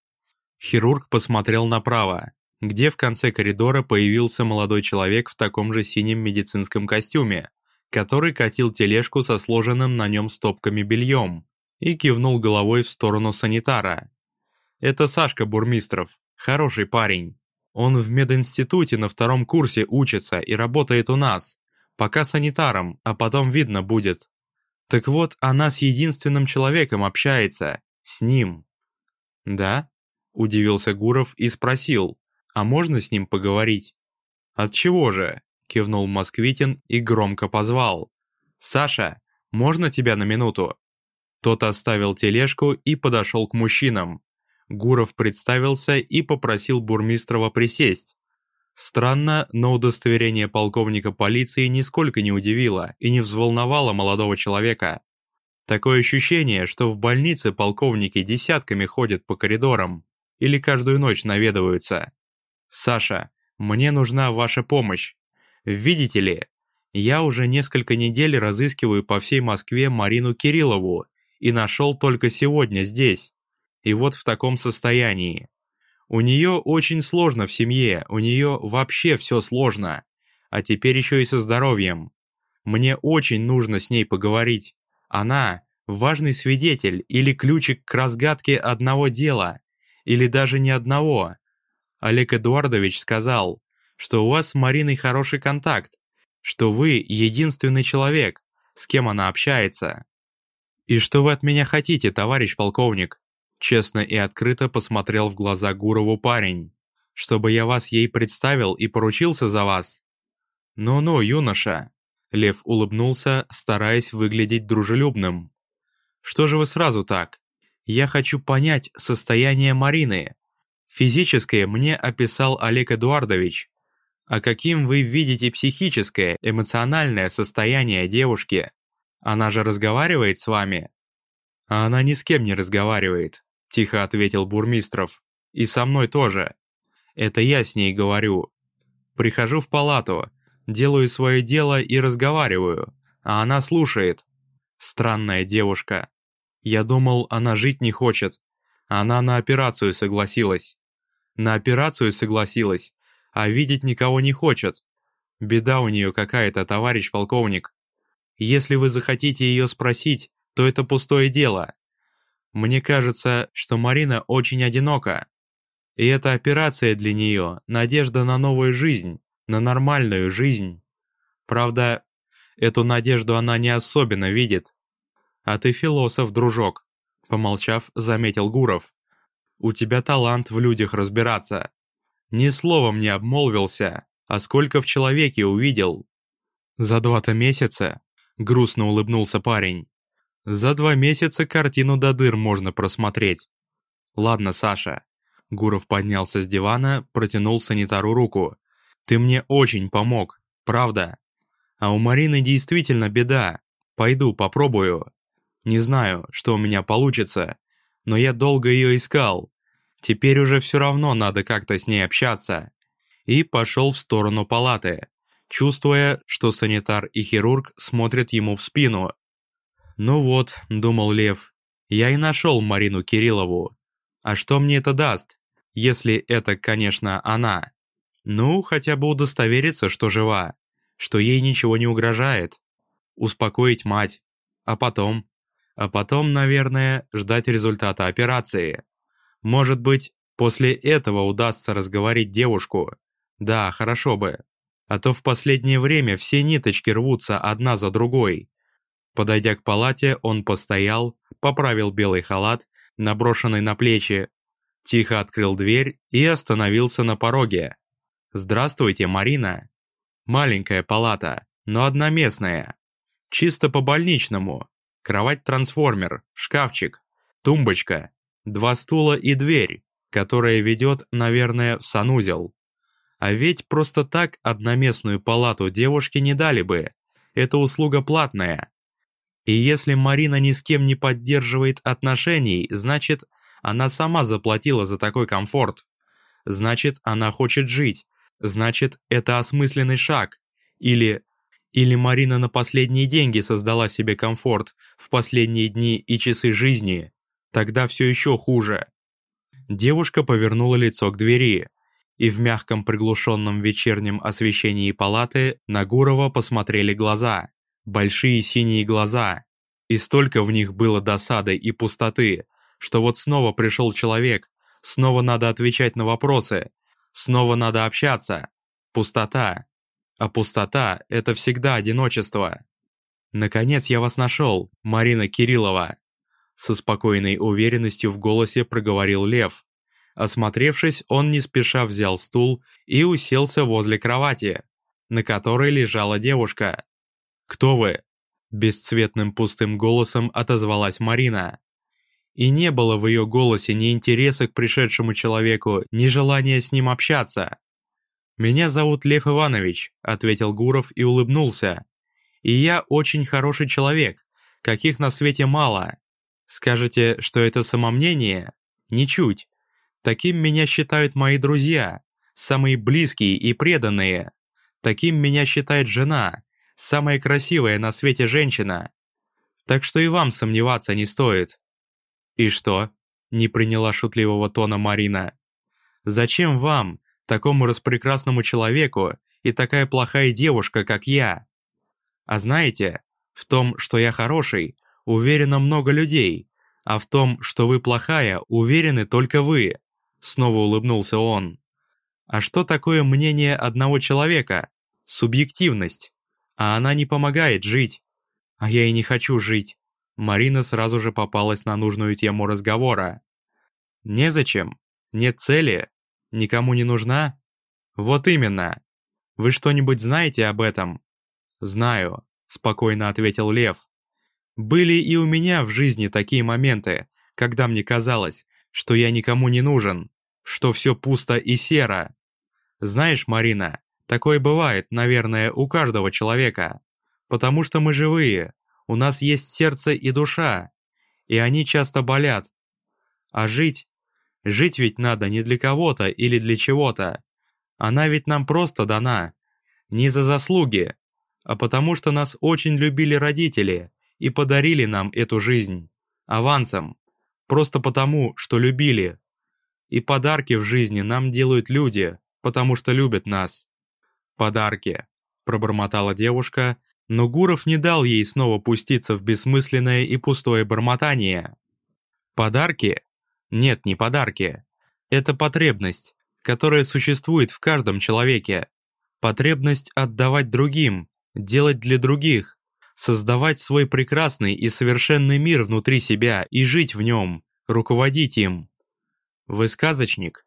Хирург посмотрел направо, где в конце коридора появился молодой человек в таком же синем медицинском костюме, который катил тележку со сложенным на нем стопками бельем и кивнул головой в сторону санитара. «Это Сашка Бурмистров, хороший парень. Он в мединституте на втором курсе учится и работает у нас, пока санитаром, а потом видно будет. Так вот, она с единственным человеком общается, с ним». «Да?» – удивился Гуров и спросил, «А можно с ним поговорить?» «От чего же?» – кивнул Москвитин и громко позвал. «Саша, можно тебя на минуту?» Тот оставил тележку и подошел к мужчинам. Гуров представился и попросил Бурмистрова присесть. Странно, но удостоверение полковника полиции нисколько не удивило и не взволновало молодого человека. Такое ощущение, что в больнице полковники десятками ходят по коридорам или каждую ночь наведываются. «Саша, мне нужна ваша помощь. Видите ли, я уже несколько недель разыскиваю по всей Москве Марину Кириллову и нашел только сегодня здесь. И вот в таком состоянии. У нее очень сложно в семье, у нее вообще все сложно. А теперь еще и со здоровьем. Мне очень нужно с ней поговорить. Она – важный свидетель или ключик к разгадке одного дела. Или даже не одного. Олег Эдуардович сказал, что у вас с Мариной хороший контакт, что вы единственный человек, с кем она общается. «И что вы от меня хотите, товарищ полковник?» Честно и открыто посмотрел в глаза Гурову парень. «Чтобы я вас ей представил и поручился за вас?» «Ну-ну, юноша!» Лев улыбнулся, стараясь выглядеть дружелюбным. «Что же вы сразу так? Я хочу понять состояние Марины. Физическое мне описал Олег Эдуардович. А каким вы видите психическое, эмоциональное состояние девушки?» Она же разговаривает с вами?» «А она ни с кем не разговаривает», — тихо ответил Бурмистров. «И со мной тоже. Это я с ней говорю. Прихожу в палату, делаю свое дело и разговариваю, а она слушает. Странная девушка. Я думал, она жить не хочет. Она на операцию согласилась. На операцию согласилась, а видеть никого не хочет. Беда у нее какая-то, товарищ полковник. Если вы захотите ее спросить, то это пустое дело. Мне кажется, что Марина очень одинока. И эта операция для нее – надежда на новую жизнь, на нормальную жизнь. Правда, эту надежду она не особенно видит. А ты философ, дружок, помолчав, заметил Гуров. У тебя талант в людях разбираться. Ни словом не обмолвился, а сколько в человеке увидел. За два-то месяца грустно улыбнулся парень. За два месяца картину до дыр можно просмотреть. Ладно, Саша. Гуров поднялся с дивана, протянул санитару руку. Ты мне очень помог, правда. А у Марины действительно беда. Пойду, попробую. Не знаю, что у меня получится, но я долго ее искал. Теперь уже все равно надо как-то с ней общаться. И пошел в сторону палаты чувствуя, что санитар и хирург смотрят ему в спину. «Ну вот», — думал Лев, — «я и нашел Марину Кириллову. А что мне это даст, если это, конечно, она? Ну, хотя бы удостовериться, что жива, что ей ничего не угрожает. Успокоить мать. А потом? А потом, наверное, ждать результата операции. Может быть, после этого удастся разговорить девушку. Да, хорошо бы а то в последнее время все ниточки рвутся одна за другой. Подойдя к палате, он постоял, поправил белый халат, наброшенный на плечи, тихо открыл дверь и остановился на пороге. «Здравствуйте, Марина!» Маленькая палата, но одноместная. Чисто по-больничному. Кровать-трансформер, шкафчик, тумбочка, два стула и дверь, которая ведет, наверное, в санузел. А ведь просто так одноместную палату девушке не дали бы. Это услуга платная. И если Марина ни с кем не поддерживает отношений, значит, Она сама заплатила за такой комфорт. Значит, она хочет жить. Значит, это осмысленный шаг. Или... Или Марина на последние деньги создала себе комфорт в последние дни и часы жизни. Тогда все еще хуже. Девушка повернула лицо к двери, и в мягком приглушенном вечернем освещении палаты на Гурова посмотрели глаза. Большие синие глаза. И столько в них было досады и пустоты, что вот снова пришел человек, снова надо отвечать на вопросы, снова надо общаться. Пустота. А пустота — это всегда одиночество. «Наконец я вас нашел, Марина Кириллова!» Со спокойной уверенностью в голосе проговорил Лев. Осмотревшись, он не спеша взял стул и уселся возле кровати, на которой лежала девушка. «Кто вы?» Бесцветным пустым голосом отозвалась Марина. И не было в ее голосе ни интереса к пришедшему человеку, ни желания с ним общаться. «Меня зовут Лев Иванович», — ответил Гуров и улыбнулся. «И я очень хороший человек, каких на свете мало. Скажете, что это самомнение? Ничуть. Таким меня считают мои друзья, самые близкие и преданные. Таким меня считает жена, самая красивая на свете женщина. Так что и вам сомневаться не стоит». «И что?» — не приняла шутливого тона Марина. «Зачем вам, такому распрекрасному человеку и такая плохая девушка, как я. А знаете, в том, что я хороший, уверено много людей, а в том, что вы плохая, уверены только вы», — снова улыбнулся он. «А что такое мнение одного человека? Субъективность. А она не помогает жить. А я и не хочу жить». Марина сразу же попалась на нужную тему разговора. «Незачем. Нет цели. Никому не нужна? Вот именно. Вы что-нибудь знаете об этом? Знаю, спокойно ответил Лев. Были и у меня в жизни такие моменты, когда мне казалось, что я никому не нужен, что все пусто и серо. Знаешь, Марина, такое бывает, наверное, у каждого человека. Потому что мы живые, у нас есть сердце и душа, и они часто болят. А жить Жить ведь надо не для кого-то или для чего-то. Она ведь нам просто дана. Не за заслуги, а потому что нас очень любили родители и подарили нам эту жизнь. Авансом. Просто потому, что любили. И подарки в жизни нам делают люди, потому что любят нас. Подарки, пробормотала девушка, но Гуров не дал ей снова пуститься в бессмысленное и пустое бормотание. Подарки нет, не подарки. Это потребность, которая существует в каждом человеке. Потребность отдавать другим, делать для других, создавать свой прекрасный и совершенный мир внутри себя и жить в нем, руководить им. Вы сказочник?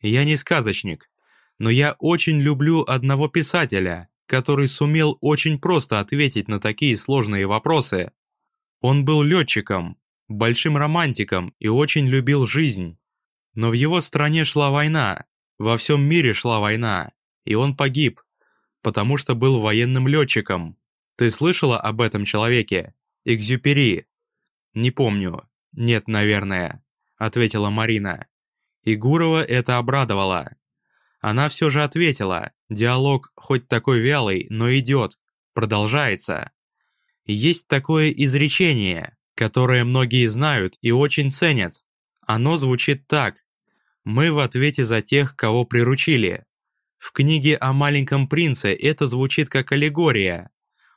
Я не сказочник, но я очень люблю одного писателя, который сумел очень просто ответить на такие сложные вопросы. Он был летчиком, большим романтиком и очень любил жизнь. Но в его стране шла война, во всем мире шла война, и он погиб, потому что был военным летчиком. Ты слышала об этом человеке? Экзюпери? Не помню. Нет, наверное, ответила Марина. И Гурова это обрадовало. Она все же ответила, диалог хоть такой вялый, но идет, продолжается. Есть такое изречение, которое многие знают и очень ценят. Оно звучит так. «Мы в ответе за тех, кого приручили». В книге о маленьком принце это звучит как аллегория.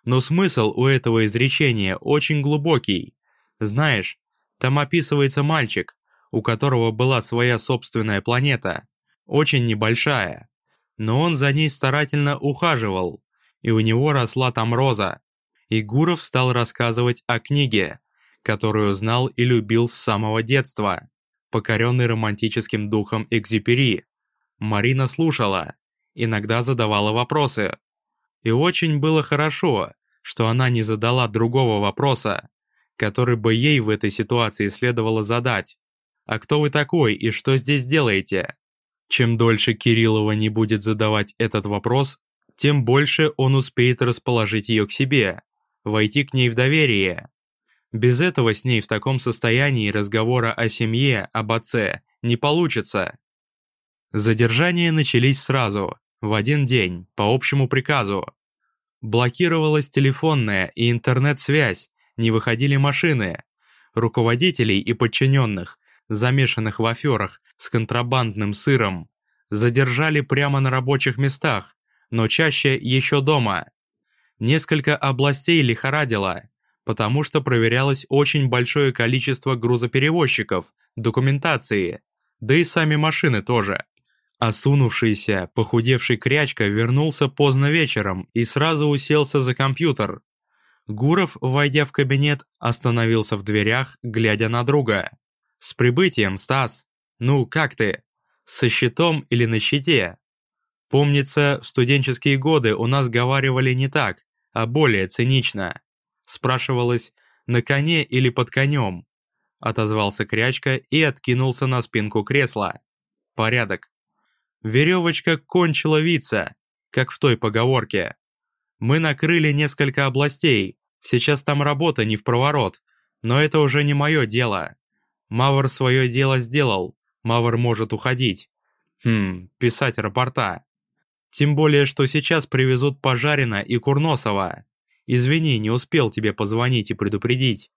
Но смысл у этого изречения очень глубокий. Знаешь, там описывается мальчик, у которого была своя собственная планета, очень небольшая. Но он за ней старательно ухаживал, и у него росла там роза. И Гуров стал рассказывать о книге, которую знал и любил с самого детства, покоренный романтическим духом Экзюпери. Марина слушала, иногда задавала вопросы. И очень было хорошо, что она не задала другого вопроса, который бы ей в этой ситуации следовало задать. «А кто вы такой и что здесь делаете?» Чем дольше Кириллова не будет задавать этот вопрос, тем больше он успеет расположить ее к себе, войти к ней в доверие. Без этого с ней в таком состоянии разговора о семье, об отце, не получится. Задержания начались сразу, в один день, по общему приказу. Блокировалась телефонная и интернет-связь, не выходили машины. Руководителей и подчиненных, замешанных в аферах с контрабандным сыром, задержали прямо на рабочих местах, но чаще еще дома. Несколько областей лихорадило, потому что проверялось очень большое количество грузоперевозчиков, документации, да и сами машины тоже. Осунувшийся, похудевший крячка вернулся поздно вечером и сразу уселся за компьютер. Гуров, войдя в кабинет, остановился в дверях, глядя на друга. «С прибытием, Стас! Ну, как ты? Со щитом или на щите?» Помнится, в студенческие годы у нас говаривали не так, а более цинично. Спрашивалось, на коне или под конем? Отозвался Крячка и откинулся на спинку кресла. Порядок. Веревочка кончила виться, как в той поговорке. Мы накрыли несколько областей, сейчас там работа не в проворот, но это уже не мое дело. Мавр свое дело сделал, Мавр может уходить. Хм, писать рапорта. Тем более, что сейчас привезут Пожарина и Курносова. Извини, не успел тебе позвонить и предупредить.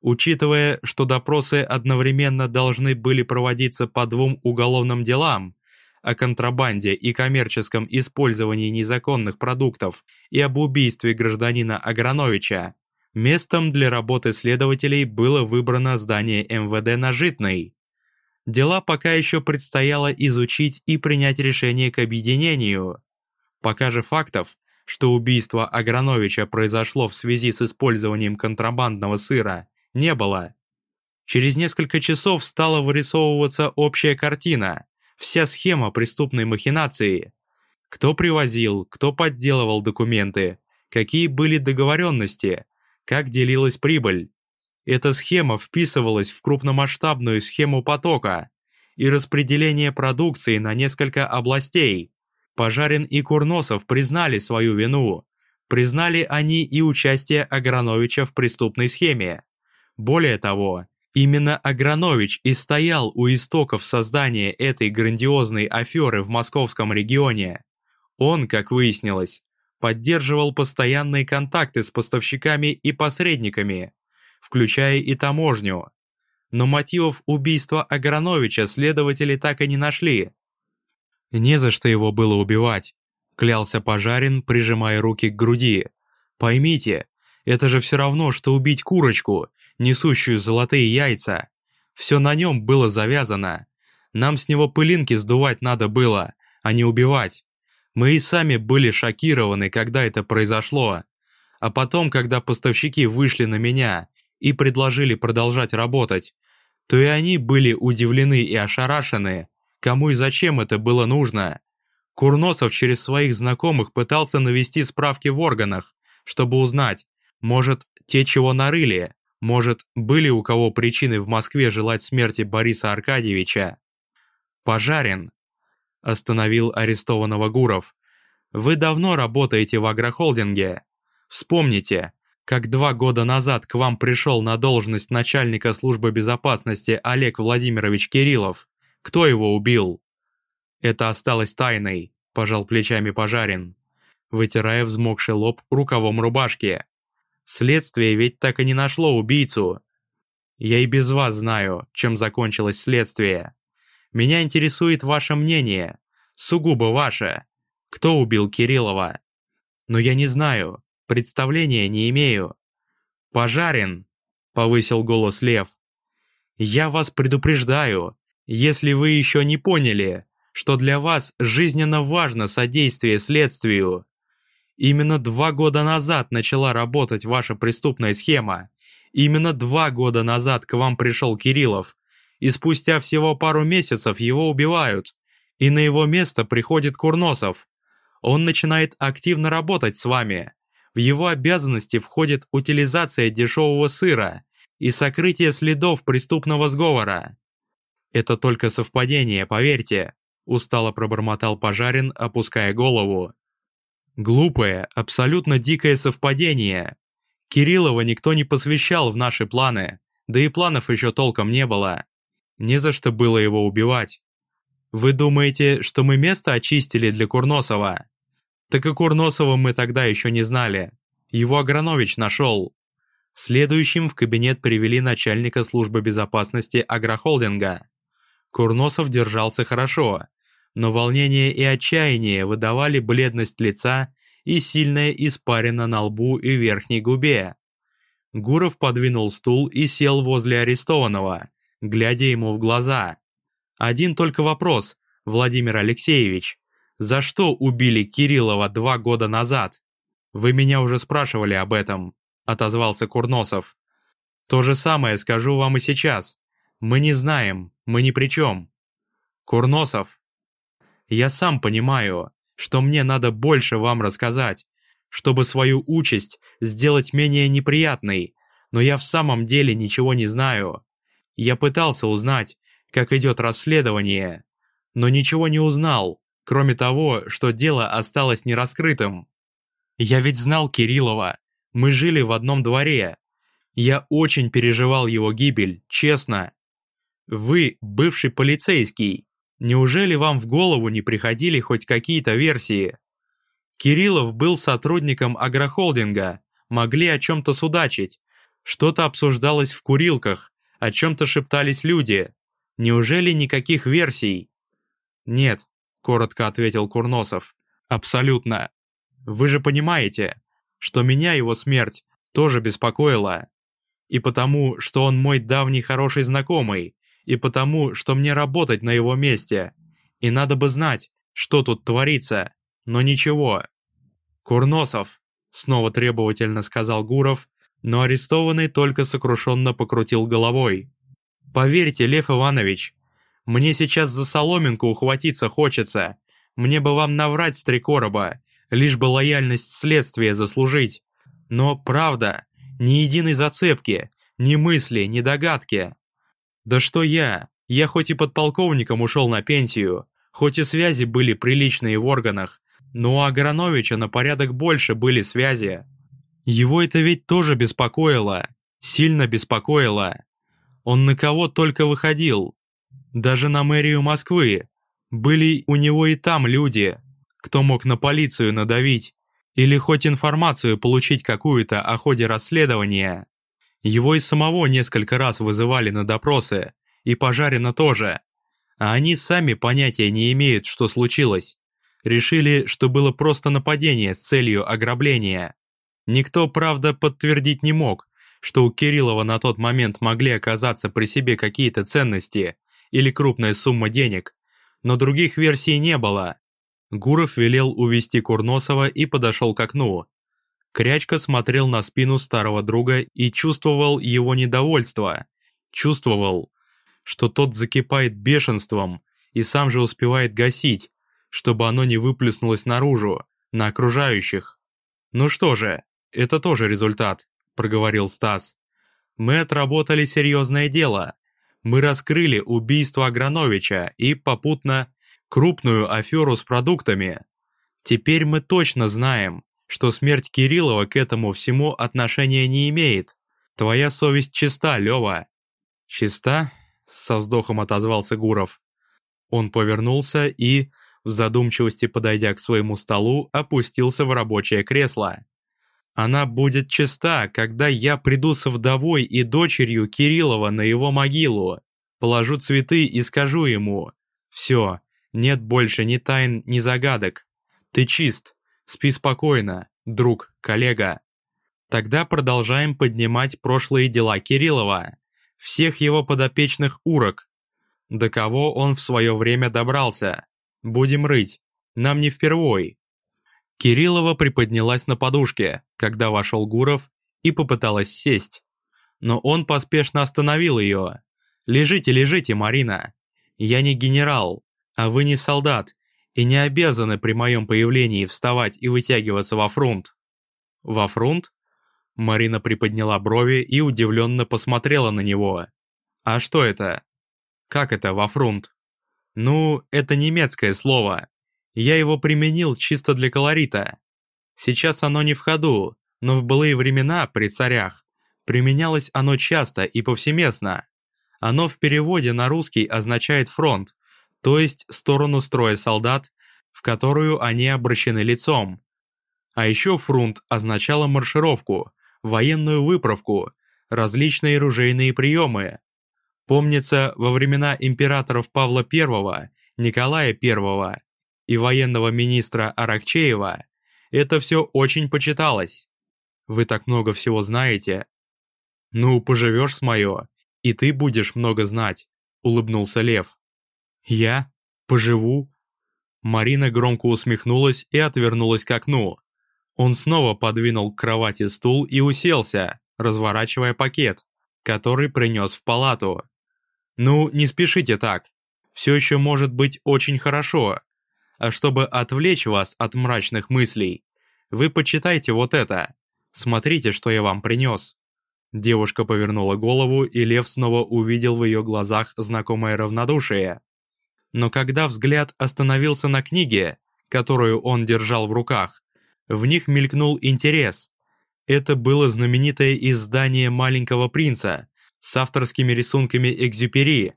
Учитывая, что допросы одновременно должны были проводиться по двум уголовным делам, о контрабанде и коммерческом использовании незаконных продуктов и об убийстве гражданина Аграновича, местом для работы следователей было выбрано здание МВД на Житной. Дела пока еще предстояло изучить и принять решение к объединению. Пока же фактов, что убийство Аграновича произошло в связи с использованием контрабандного сыра, не было. Через несколько часов стала вырисовываться общая картина, вся схема преступной махинации. Кто привозил, кто подделывал документы, какие были договоренности, как делилась прибыль. Эта схема вписывалась в крупномасштабную схему потока и распределение продукции на несколько областей. Пожарин и Курносов признали свою вину. Признали они и участие Аграновича в преступной схеме. Более того, именно Агранович и стоял у истоков создания этой грандиозной аферы в московском регионе. Он, как выяснилось, поддерживал постоянные контакты с поставщиками и посредниками, включая и таможню. Но мотивов убийства Аграновича следователи так и не нашли. «Не за что его было убивать», — клялся Пожарин, прижимая руки к груди. «Поймите, это же все равно, что убить курочку, несущую золотые яйца. Все на нем было завязано. Нам с него пылинки сдувать надо было, а не убивать. Мы и сами были шокированы, когда это произошло. А потом, когда поставщики вышли на меня, и предложили продолжать работать, то и они были удивлены и ошарашены, кому и зачем это было нужно. Курносов через своих знакомых пытался навести справки в органах, чтобы узнать, может, те чего нарыли, может, были у кого причины в Москве желать смерти Бориса Аркадьевича. «Пожарин», — остановил арестованного Гуров, — «вы давно работаете в агрохолдинге. Вспомните, как два года назад к вам пришел на должность начальника службы безопасности Олег Владимирович Кириллов. Кто его убил? Это осталось тайной, пожал плечами Пожарин, вытирая взмокший лоб рукавом рубашки. Следствие ведь так и не нашло убийцу. Я и без вас знаю, чем закончилось следствие. Меня интересует ваше мнение, сугубо ваше. Кто убил Кириллова? Но я не знаю, Представления не имею». «Пожарин!» — повысил голос Лев. «Я вас предупреждаю, если вы еще не поняли, что для вас жизненно важно содействие следствию. Именно два года назад начала работать ваша преступная схема. Именно два года назад к вам пришел Кириллов, и спустя всего пару месяцев его убивают, и на его место приходит Курносов. Он начинает активно работать с вами, в его обязанности входит утилизация дешевого сыра и сокрытие следов преступного сговора. Это только совпадение, поверьте, устало пробормотал Пожарин, опуская голову. Глупое, абсолютно дикое совпадение. Кириллова никто не посвящал в наши планы, да и планов еще толком не было. Не за что было его убивать. Вы думаете, что мы место очистили для Курносова? Так и Курносова мы тогда еще не знали. Его Агранович нашел. Следующим в кабинет привели начальника службы безопасности агрохолдинга. Курносов держался хорошо, но волнение и отчаяние выдавали бледность лица и сильное испарина на лбу и верхней губе. Гуров подвинул стул и сел возле арестованного, глядя ему в глаза. Один только вопрос, Владимир Алексеевич. За что убили Кириллова два года назад? Вы меня уже спрашивали об этом. — отозвался Курносов. «То же самое скажу вам и сейчас. Мы не знаем, мы ни при чем». «Курносов, я сам понимаю, что мне надо больше вам рассказать, чтобы свою участь сделать менее неприятной, но я в самом деле ничего не знаю. Я пытался узнать, как идет расследование, но ничего не узнал, кроме того, что дело осталось нераскрытым. Я ведь знал Кириллова, мы жили в одном дворе. Я очень переживал его гибель, честно. Вы бывший полицейский. Неужели вам в голову не приходили хоть какие-то версии? Кириллов был сотрудником агрохолдинга, могли о чем-то судачить. Что-то обсуждалось в курилках, о чем-то шептались люди. Неужели никаких версий? Нет, коротко ответил Курносов. Абсолютно. Вы же понимаете, что меня его смерть тоже беспокоила. И потому, что он мой давний хороший знакомый, и потому, что мне работать на его месте. И надо бы знать, что тут творится, но ничего. «Курносов», — снова требовательно сказал Гуров, но арестованный только сокрушенно покрутил головой. «Поверьте, Лев Иванович, мне сейчас за соломинку ухватиться хочется. Мне бы вам наврать с три короба, лишь бы лояльность следствия заслужить. Но правда, ни единой зацепки, ни мысли, ни догадки. Да что я? Я хоть и подполковником ушел на пенсию, хоть и связи были приличные в органах, но у Аграновича на порядок больше были связи. Его это ведь тоже беспокоило, сильно беспокоило. Он на кого только выходил. Даже на мэрию Москвы. Были у него и там люди, кто мог на полицию надавить или хоть информацию получить какую-то о ходе расследования. Его и самого несколько раз вызывали на допросы, и Пожарина тоже. А они сами понятия не имеют, что случилось. Решили, что было просто нападение с целью ограбления. Никто, правда, подтвердить не мог, что у Кириллова на тот момент могли оказаться при себе какие-то ценности или крупная сумма денег, но других версий не было. Гуров велел увести Курносова и подошел к окну. Крячка смотрел на спину старого друга и чувствовал его недовольство. Чувствовал, что тот закипает бешенством и сам же успевает гасить, чтобы оно не выплеснулось наружу, на окружающих. «Ну что же, это тоже результат», — проговорил Стас. «Мы отработали серьезное дело. Мы раскрыли убийство Аграновича и попутно крупную аферу с продуктами. Теперь мы точно знаем, что смерть Кириллова к этому всему отношения не имеет. Твоя совесть чиста, Лёва». «Чиста?» — со вздохом отозвался Гуров. Он повернулся и, в задумчивости подойдя к своему столу, опустился в рабочее кресло. «Она будет чиста, когда я приду со вдовой и дочерью Кириллова на его могилу, положу цветы и скажу ему, «Все, нет больше ни тайн, ни загадок. Ты чист. Спи спокойно, друг, коллега. Тогда продолжаем поднимать прошлые дела Кириллова. Всех его подопечных урок. До кого он в свое время добрался. Будем рыть. Нам не впервой. Кириллова приподнялась на подушке, когда вошел Гуров и попыталась сесть. Но он поспешно остановил ее. «Лежите, лежите, Марина. Я не генерал, а вы не солдат и не обязаны при моем появлении вставать и вытягиваться во фронт». «Во фронт?» Марина приподняла брови и удивленно посмотрела на него. «А что это?» «Как это во фронт?» «Ну, это немецкое слово. Я его применил чисто для колорита. Сейчас оно не в ходу, но в былые времена при царях применялось оно часто и повсеместно. Оно в переводе на русский означает фронт, то есть сторону строя солдат, в которую они обращены лицом. А еще фрунт означало маршировку, военную выправку, различные ружейные приемы. Помнится, во времена императоров Павла I, Николая I и военного министра Аракчеева это все очень почиталось. Вы так много всего знаете. Ну, поживешь с мое, и ты будешь много знать, улыбнулся Лев. Я? Поживу? Марина громко усмехнулась и отвернулась к окну. Он снова подвинул к кровати стул и уселся, разворачивая пакет, который принес в палату. «Ну, не спешите так. Все еще может быть очень хорошо. А чтобы отвлечь вас от мрачных мыслей, вы почитайте вот это. Смотрите, что я вам принес». Девушка повернула голову, и Лев снова увидел в ее глазах знакомое равнодушие. Но когда взгляд остановился на книге, которую он держал в руках, в них мелькнул интерес. Это было знаменитое издание «Маленького принца» с авторскими рисунками Экзюпери,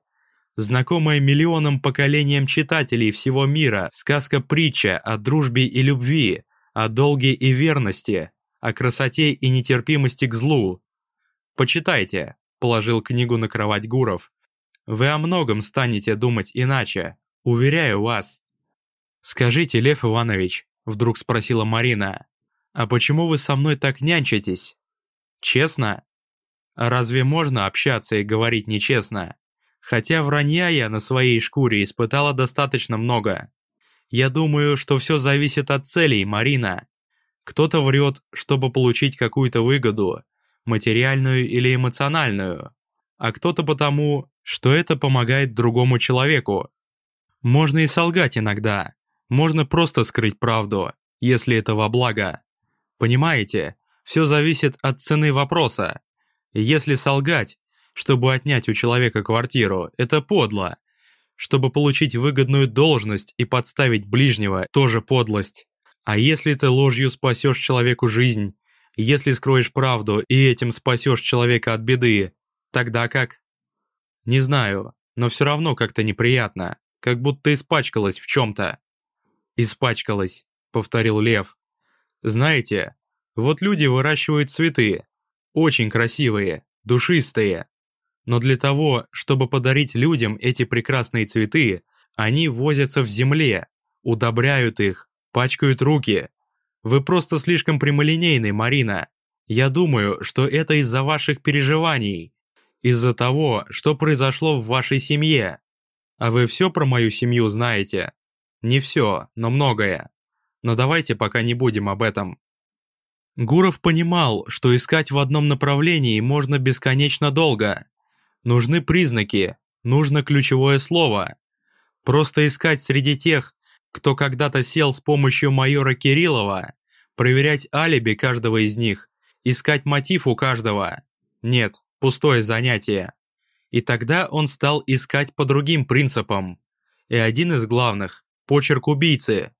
знакомая миллионам поколениям читателей всего мира сказка-притча о дружбе и любви, о долге и верности, о красоте и нетерпимости к злу. «Почитайте», — положил книгу на кровать Гуров. «Вы о многом станете думать иначе, уверяю вас». «Скажите, Лев Иванович», — вдруг спросила Марина, «а почему вы со мной так нянчитесь? Честно? А разве можно общаться и говорить нечестно? Хотя вранья я на своей шкуре испытала достаточно много. Я думаю, что все зависит от целей, Марина. Кто-то врет, чтобы получить какую-то выгоду, материальную или эмоциональную, а кто-то потому, что это помогает другому человеку. Можно и солгать иногда, можно просто скрыть правду, если это во благо. Понимаете, все зависит от цены вопроса. Если солгать, чтобы отнять у человека квартиру, это подло. Чтобы получить выгодную должность и подставить ближнего, тоже подлость. А если ты ложью спасешь человеку жизнь, если скроешь правду и этим спасешь человека от беды, тогда как? Не знаю, но все равно как-то неприятно, как будто испачкалась в чем-то. «Испачкалась», — повторил Лев. «Знаете, вот люди выращивают цветы. Очень красивые, душистые. Но для того, чтобы подарить людям эти прекрасные цветы, они возятся в земле, удобряют их, пачкают руки. Вы просто слишком прямолинейны, Марина. Я думаю, что это из-за ваших переживаний, из-за того, что произошло в вашей семье. А вы все про мою семью знаете? Не все, но многое. Но давайте пока не будем об этом. Гуров понимал, что искать в одном направлении можно бесконечно долго, Нужны признаки, нужно ключевое слово. Просто искать среди тех, кто когда-то сел с помощью майора Кириллова, проверять алиби каждого из них, искать мотив у каждого. Нет, пустое занятие. И тогда он стал искать по другим принципам. И один из главных – почерк убийцы.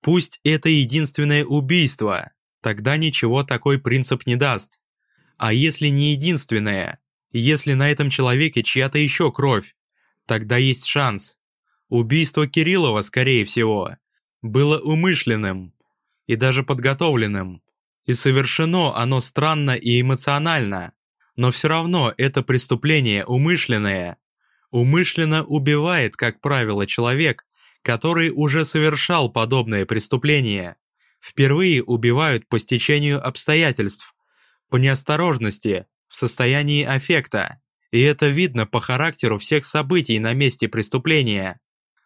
Пусть это единственное убийство, тогда ничего такой принцип не даст. А если не единственное, если на этом человеке чья-то еще кровь, тогда есть шанс. Убийство Кириллова, скорее всего, было умышленным и даже подготовленным. И совершено оно странно и эмоционально. Но все равно это преступление умышленное. Умышленно убивает, как правило, человек, который уже совершал подобное преступление. Впервые убивают по стечению обстоятельств, по неосторожности, в состоянии аффекта, и это видно по характеру всех событий на месте преступления.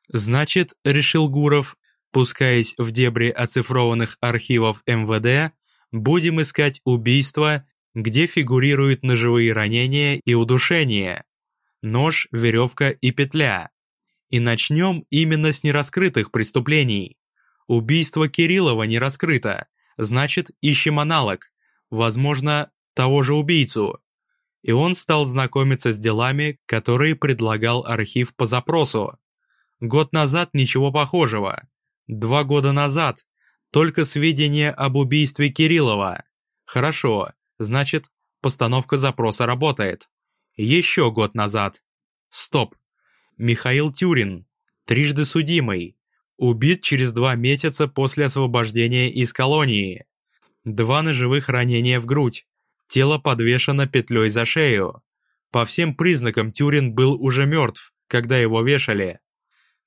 Значит, решил Гуров, пускаясь в дебри оцифрованных архивов МВД, будем искать убийства, где фигурируют ножевые ранения и удушения, нож, веревка и петля. И начнем именно с нераскрытых преступлений. Убийство Кириллова не раскрыто, значит, ищем аналог, возможно, того же убийцу. И он стал знакомиться с делами, которые предлагал архив по запросу. Год назад ничего похожего. Два года назад только сведения об убийстве Кириллова. Хорошо, значит, постановка запроса работает. Еще год назад. Стоп. Михаил Тюрин, трижды судимый, убит через два месяца после освобождения из колонии. Два ножевых ранения в грудь. Тело подвешено петлей за шею. По всем признакам Тюрин был уже мертв, когда его вешали.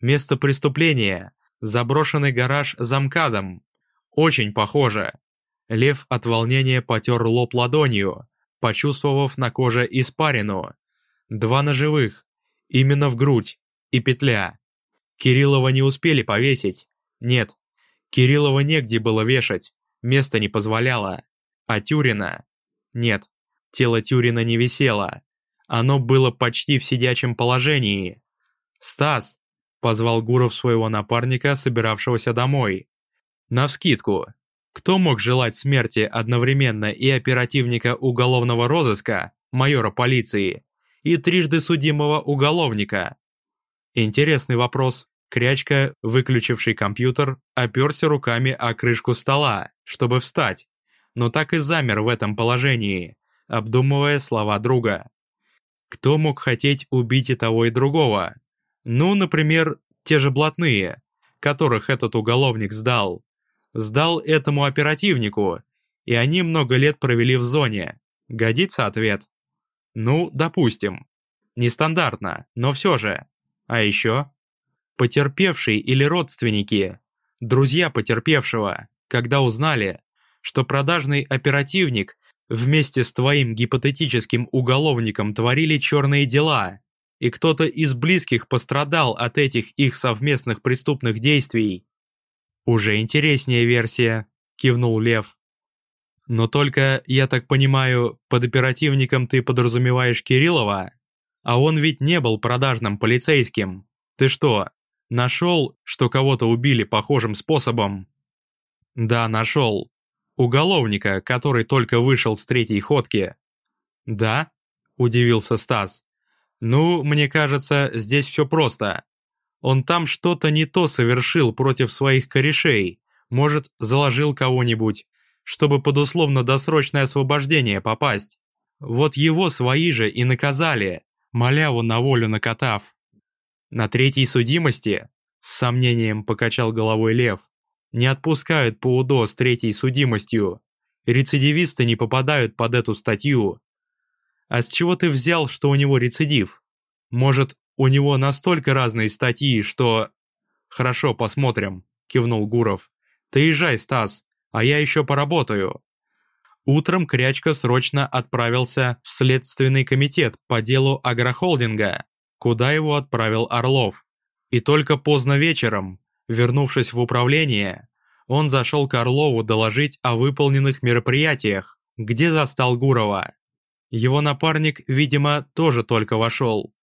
Место преступления – заброшенный гараж за МКАДом. Очень похоже. Лев от волнения потер лоб ладонью, почувствовав на коже испарину. Два ножевых, именно в грудь, и петля. Кириллова не успели повесить. Нет, Кириллова негде было вешать, место не позволяло. А Тюрина? Нет, тело Тюрина не висело. Оно было почти в сидячем положении. «Стас!» – позвал Гуров своего напарника, собиравшегося домой. «Навскидку, кто мог желать смерти одновременно и оперативника уголовного розыска, майора полиции, и трижды судимого уголовника? Интересный вопрос. Крячка, выключивший компьютер, оперся руками о крышку стола, чтобы встать, но так и замер в этом положении, обдумывая слова друга. Кто мог хотеть убить и того, и другого? Ну, например, те же блатные, которых этот уголовник сдал сдал этому оперативнику, и они много лет провели в зоне. Годится ответ? Ну, допустим. Нестандартно, но все же. А еще? Потерпевший или родственники, друзья потерпевшего, когда узнали, что продажный оперативник вместе с твоим гипотетическим уголовником творили черные дела, и кто-то из близких пострадал от этих их совместных преступных действий, «Уже интереснее версия», — кивнул Лев. «Но только, я так понимаю, под оперативником ты подразумеваешь Кириллова? А он ведь не был продажным полицейским. Ты что, нашел, что кого-то убили похожим способом?» «Да, нашел. Уголовника, который только вышел с третьей ходки». «Да?» – удивился Стас. «Ну, мне кажется, здесь все просто. Он там что-то не то совершил против своих корешей, может, заложил кого-нибудь, чтобы под условно-досрочное освобождение попасть. Вот его свои же и наказали, маляву на волю накатав. На третьей судимости, с сомнением покачал головой Лев, не отпускают по УДО с третьей судимостью. Рецидивисты не попадают под эту статью. А с чего ты взял, что у него рецидив? Может, у него настолько разные статьи, что... Хорошо, посмотрим, кивнул Гуров. Ты езжай, Стас, а я еще поработаю. Утром Крячка срочно отправился в Следственный комитет по делу агрохолдинга, куда его отправил Орлов. И только поздно вечером, вернувшись в управление, он зашел к Орлову доложить о выполненных мероприятиях, где застал Гурова. Его напарник, видимо, тоже только вошел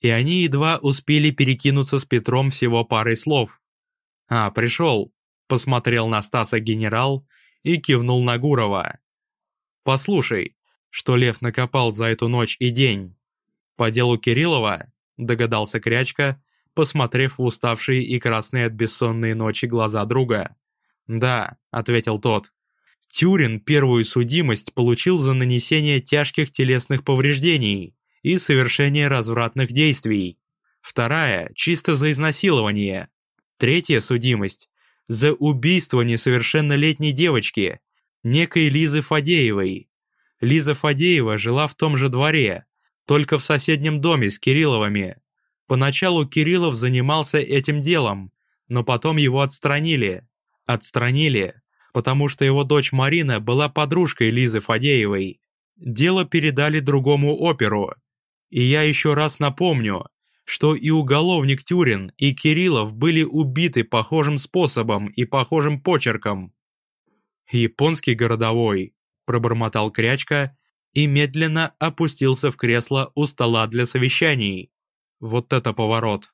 и они едва успели перекинуться с Петром всего парой слов. «А, пришел», — посмотрел на Стаса генерал и кивнул на Гурова. «Послушай, что Лев накопал за эту ночь и день. По делу Кириллова?» — догадался Крячка, посмотрев в уставшие и красные от бессонной ночи глаза друга. «Да», — ответил тот. Тюрин первую судимость получил за нанесение тяжких телесных повреждений и совершение развратных действий. Вторая – чисто за изнасилование. Третья судимость – за убийство несовершеннолетней девочки, некой Лизы Фадеевой. Лиза Фадеева жила в том же дворе, только в соседнем доме с Кирилловыми. Поначалу Кириллов занимался этим делом, но потом его отстранили. Отстранили, потому что его дочь Марина была подружкой Лизы Фадеевой. Дело передали другому оперу, и я еще раз напомню, что и уголовник Тюрин, и Кириллов были убиты похожим способом и похожим почерком. «Японский городовой», – пробормотал Крячка и медленно опустился в кресло у стола для совещаний. Вот это поворот.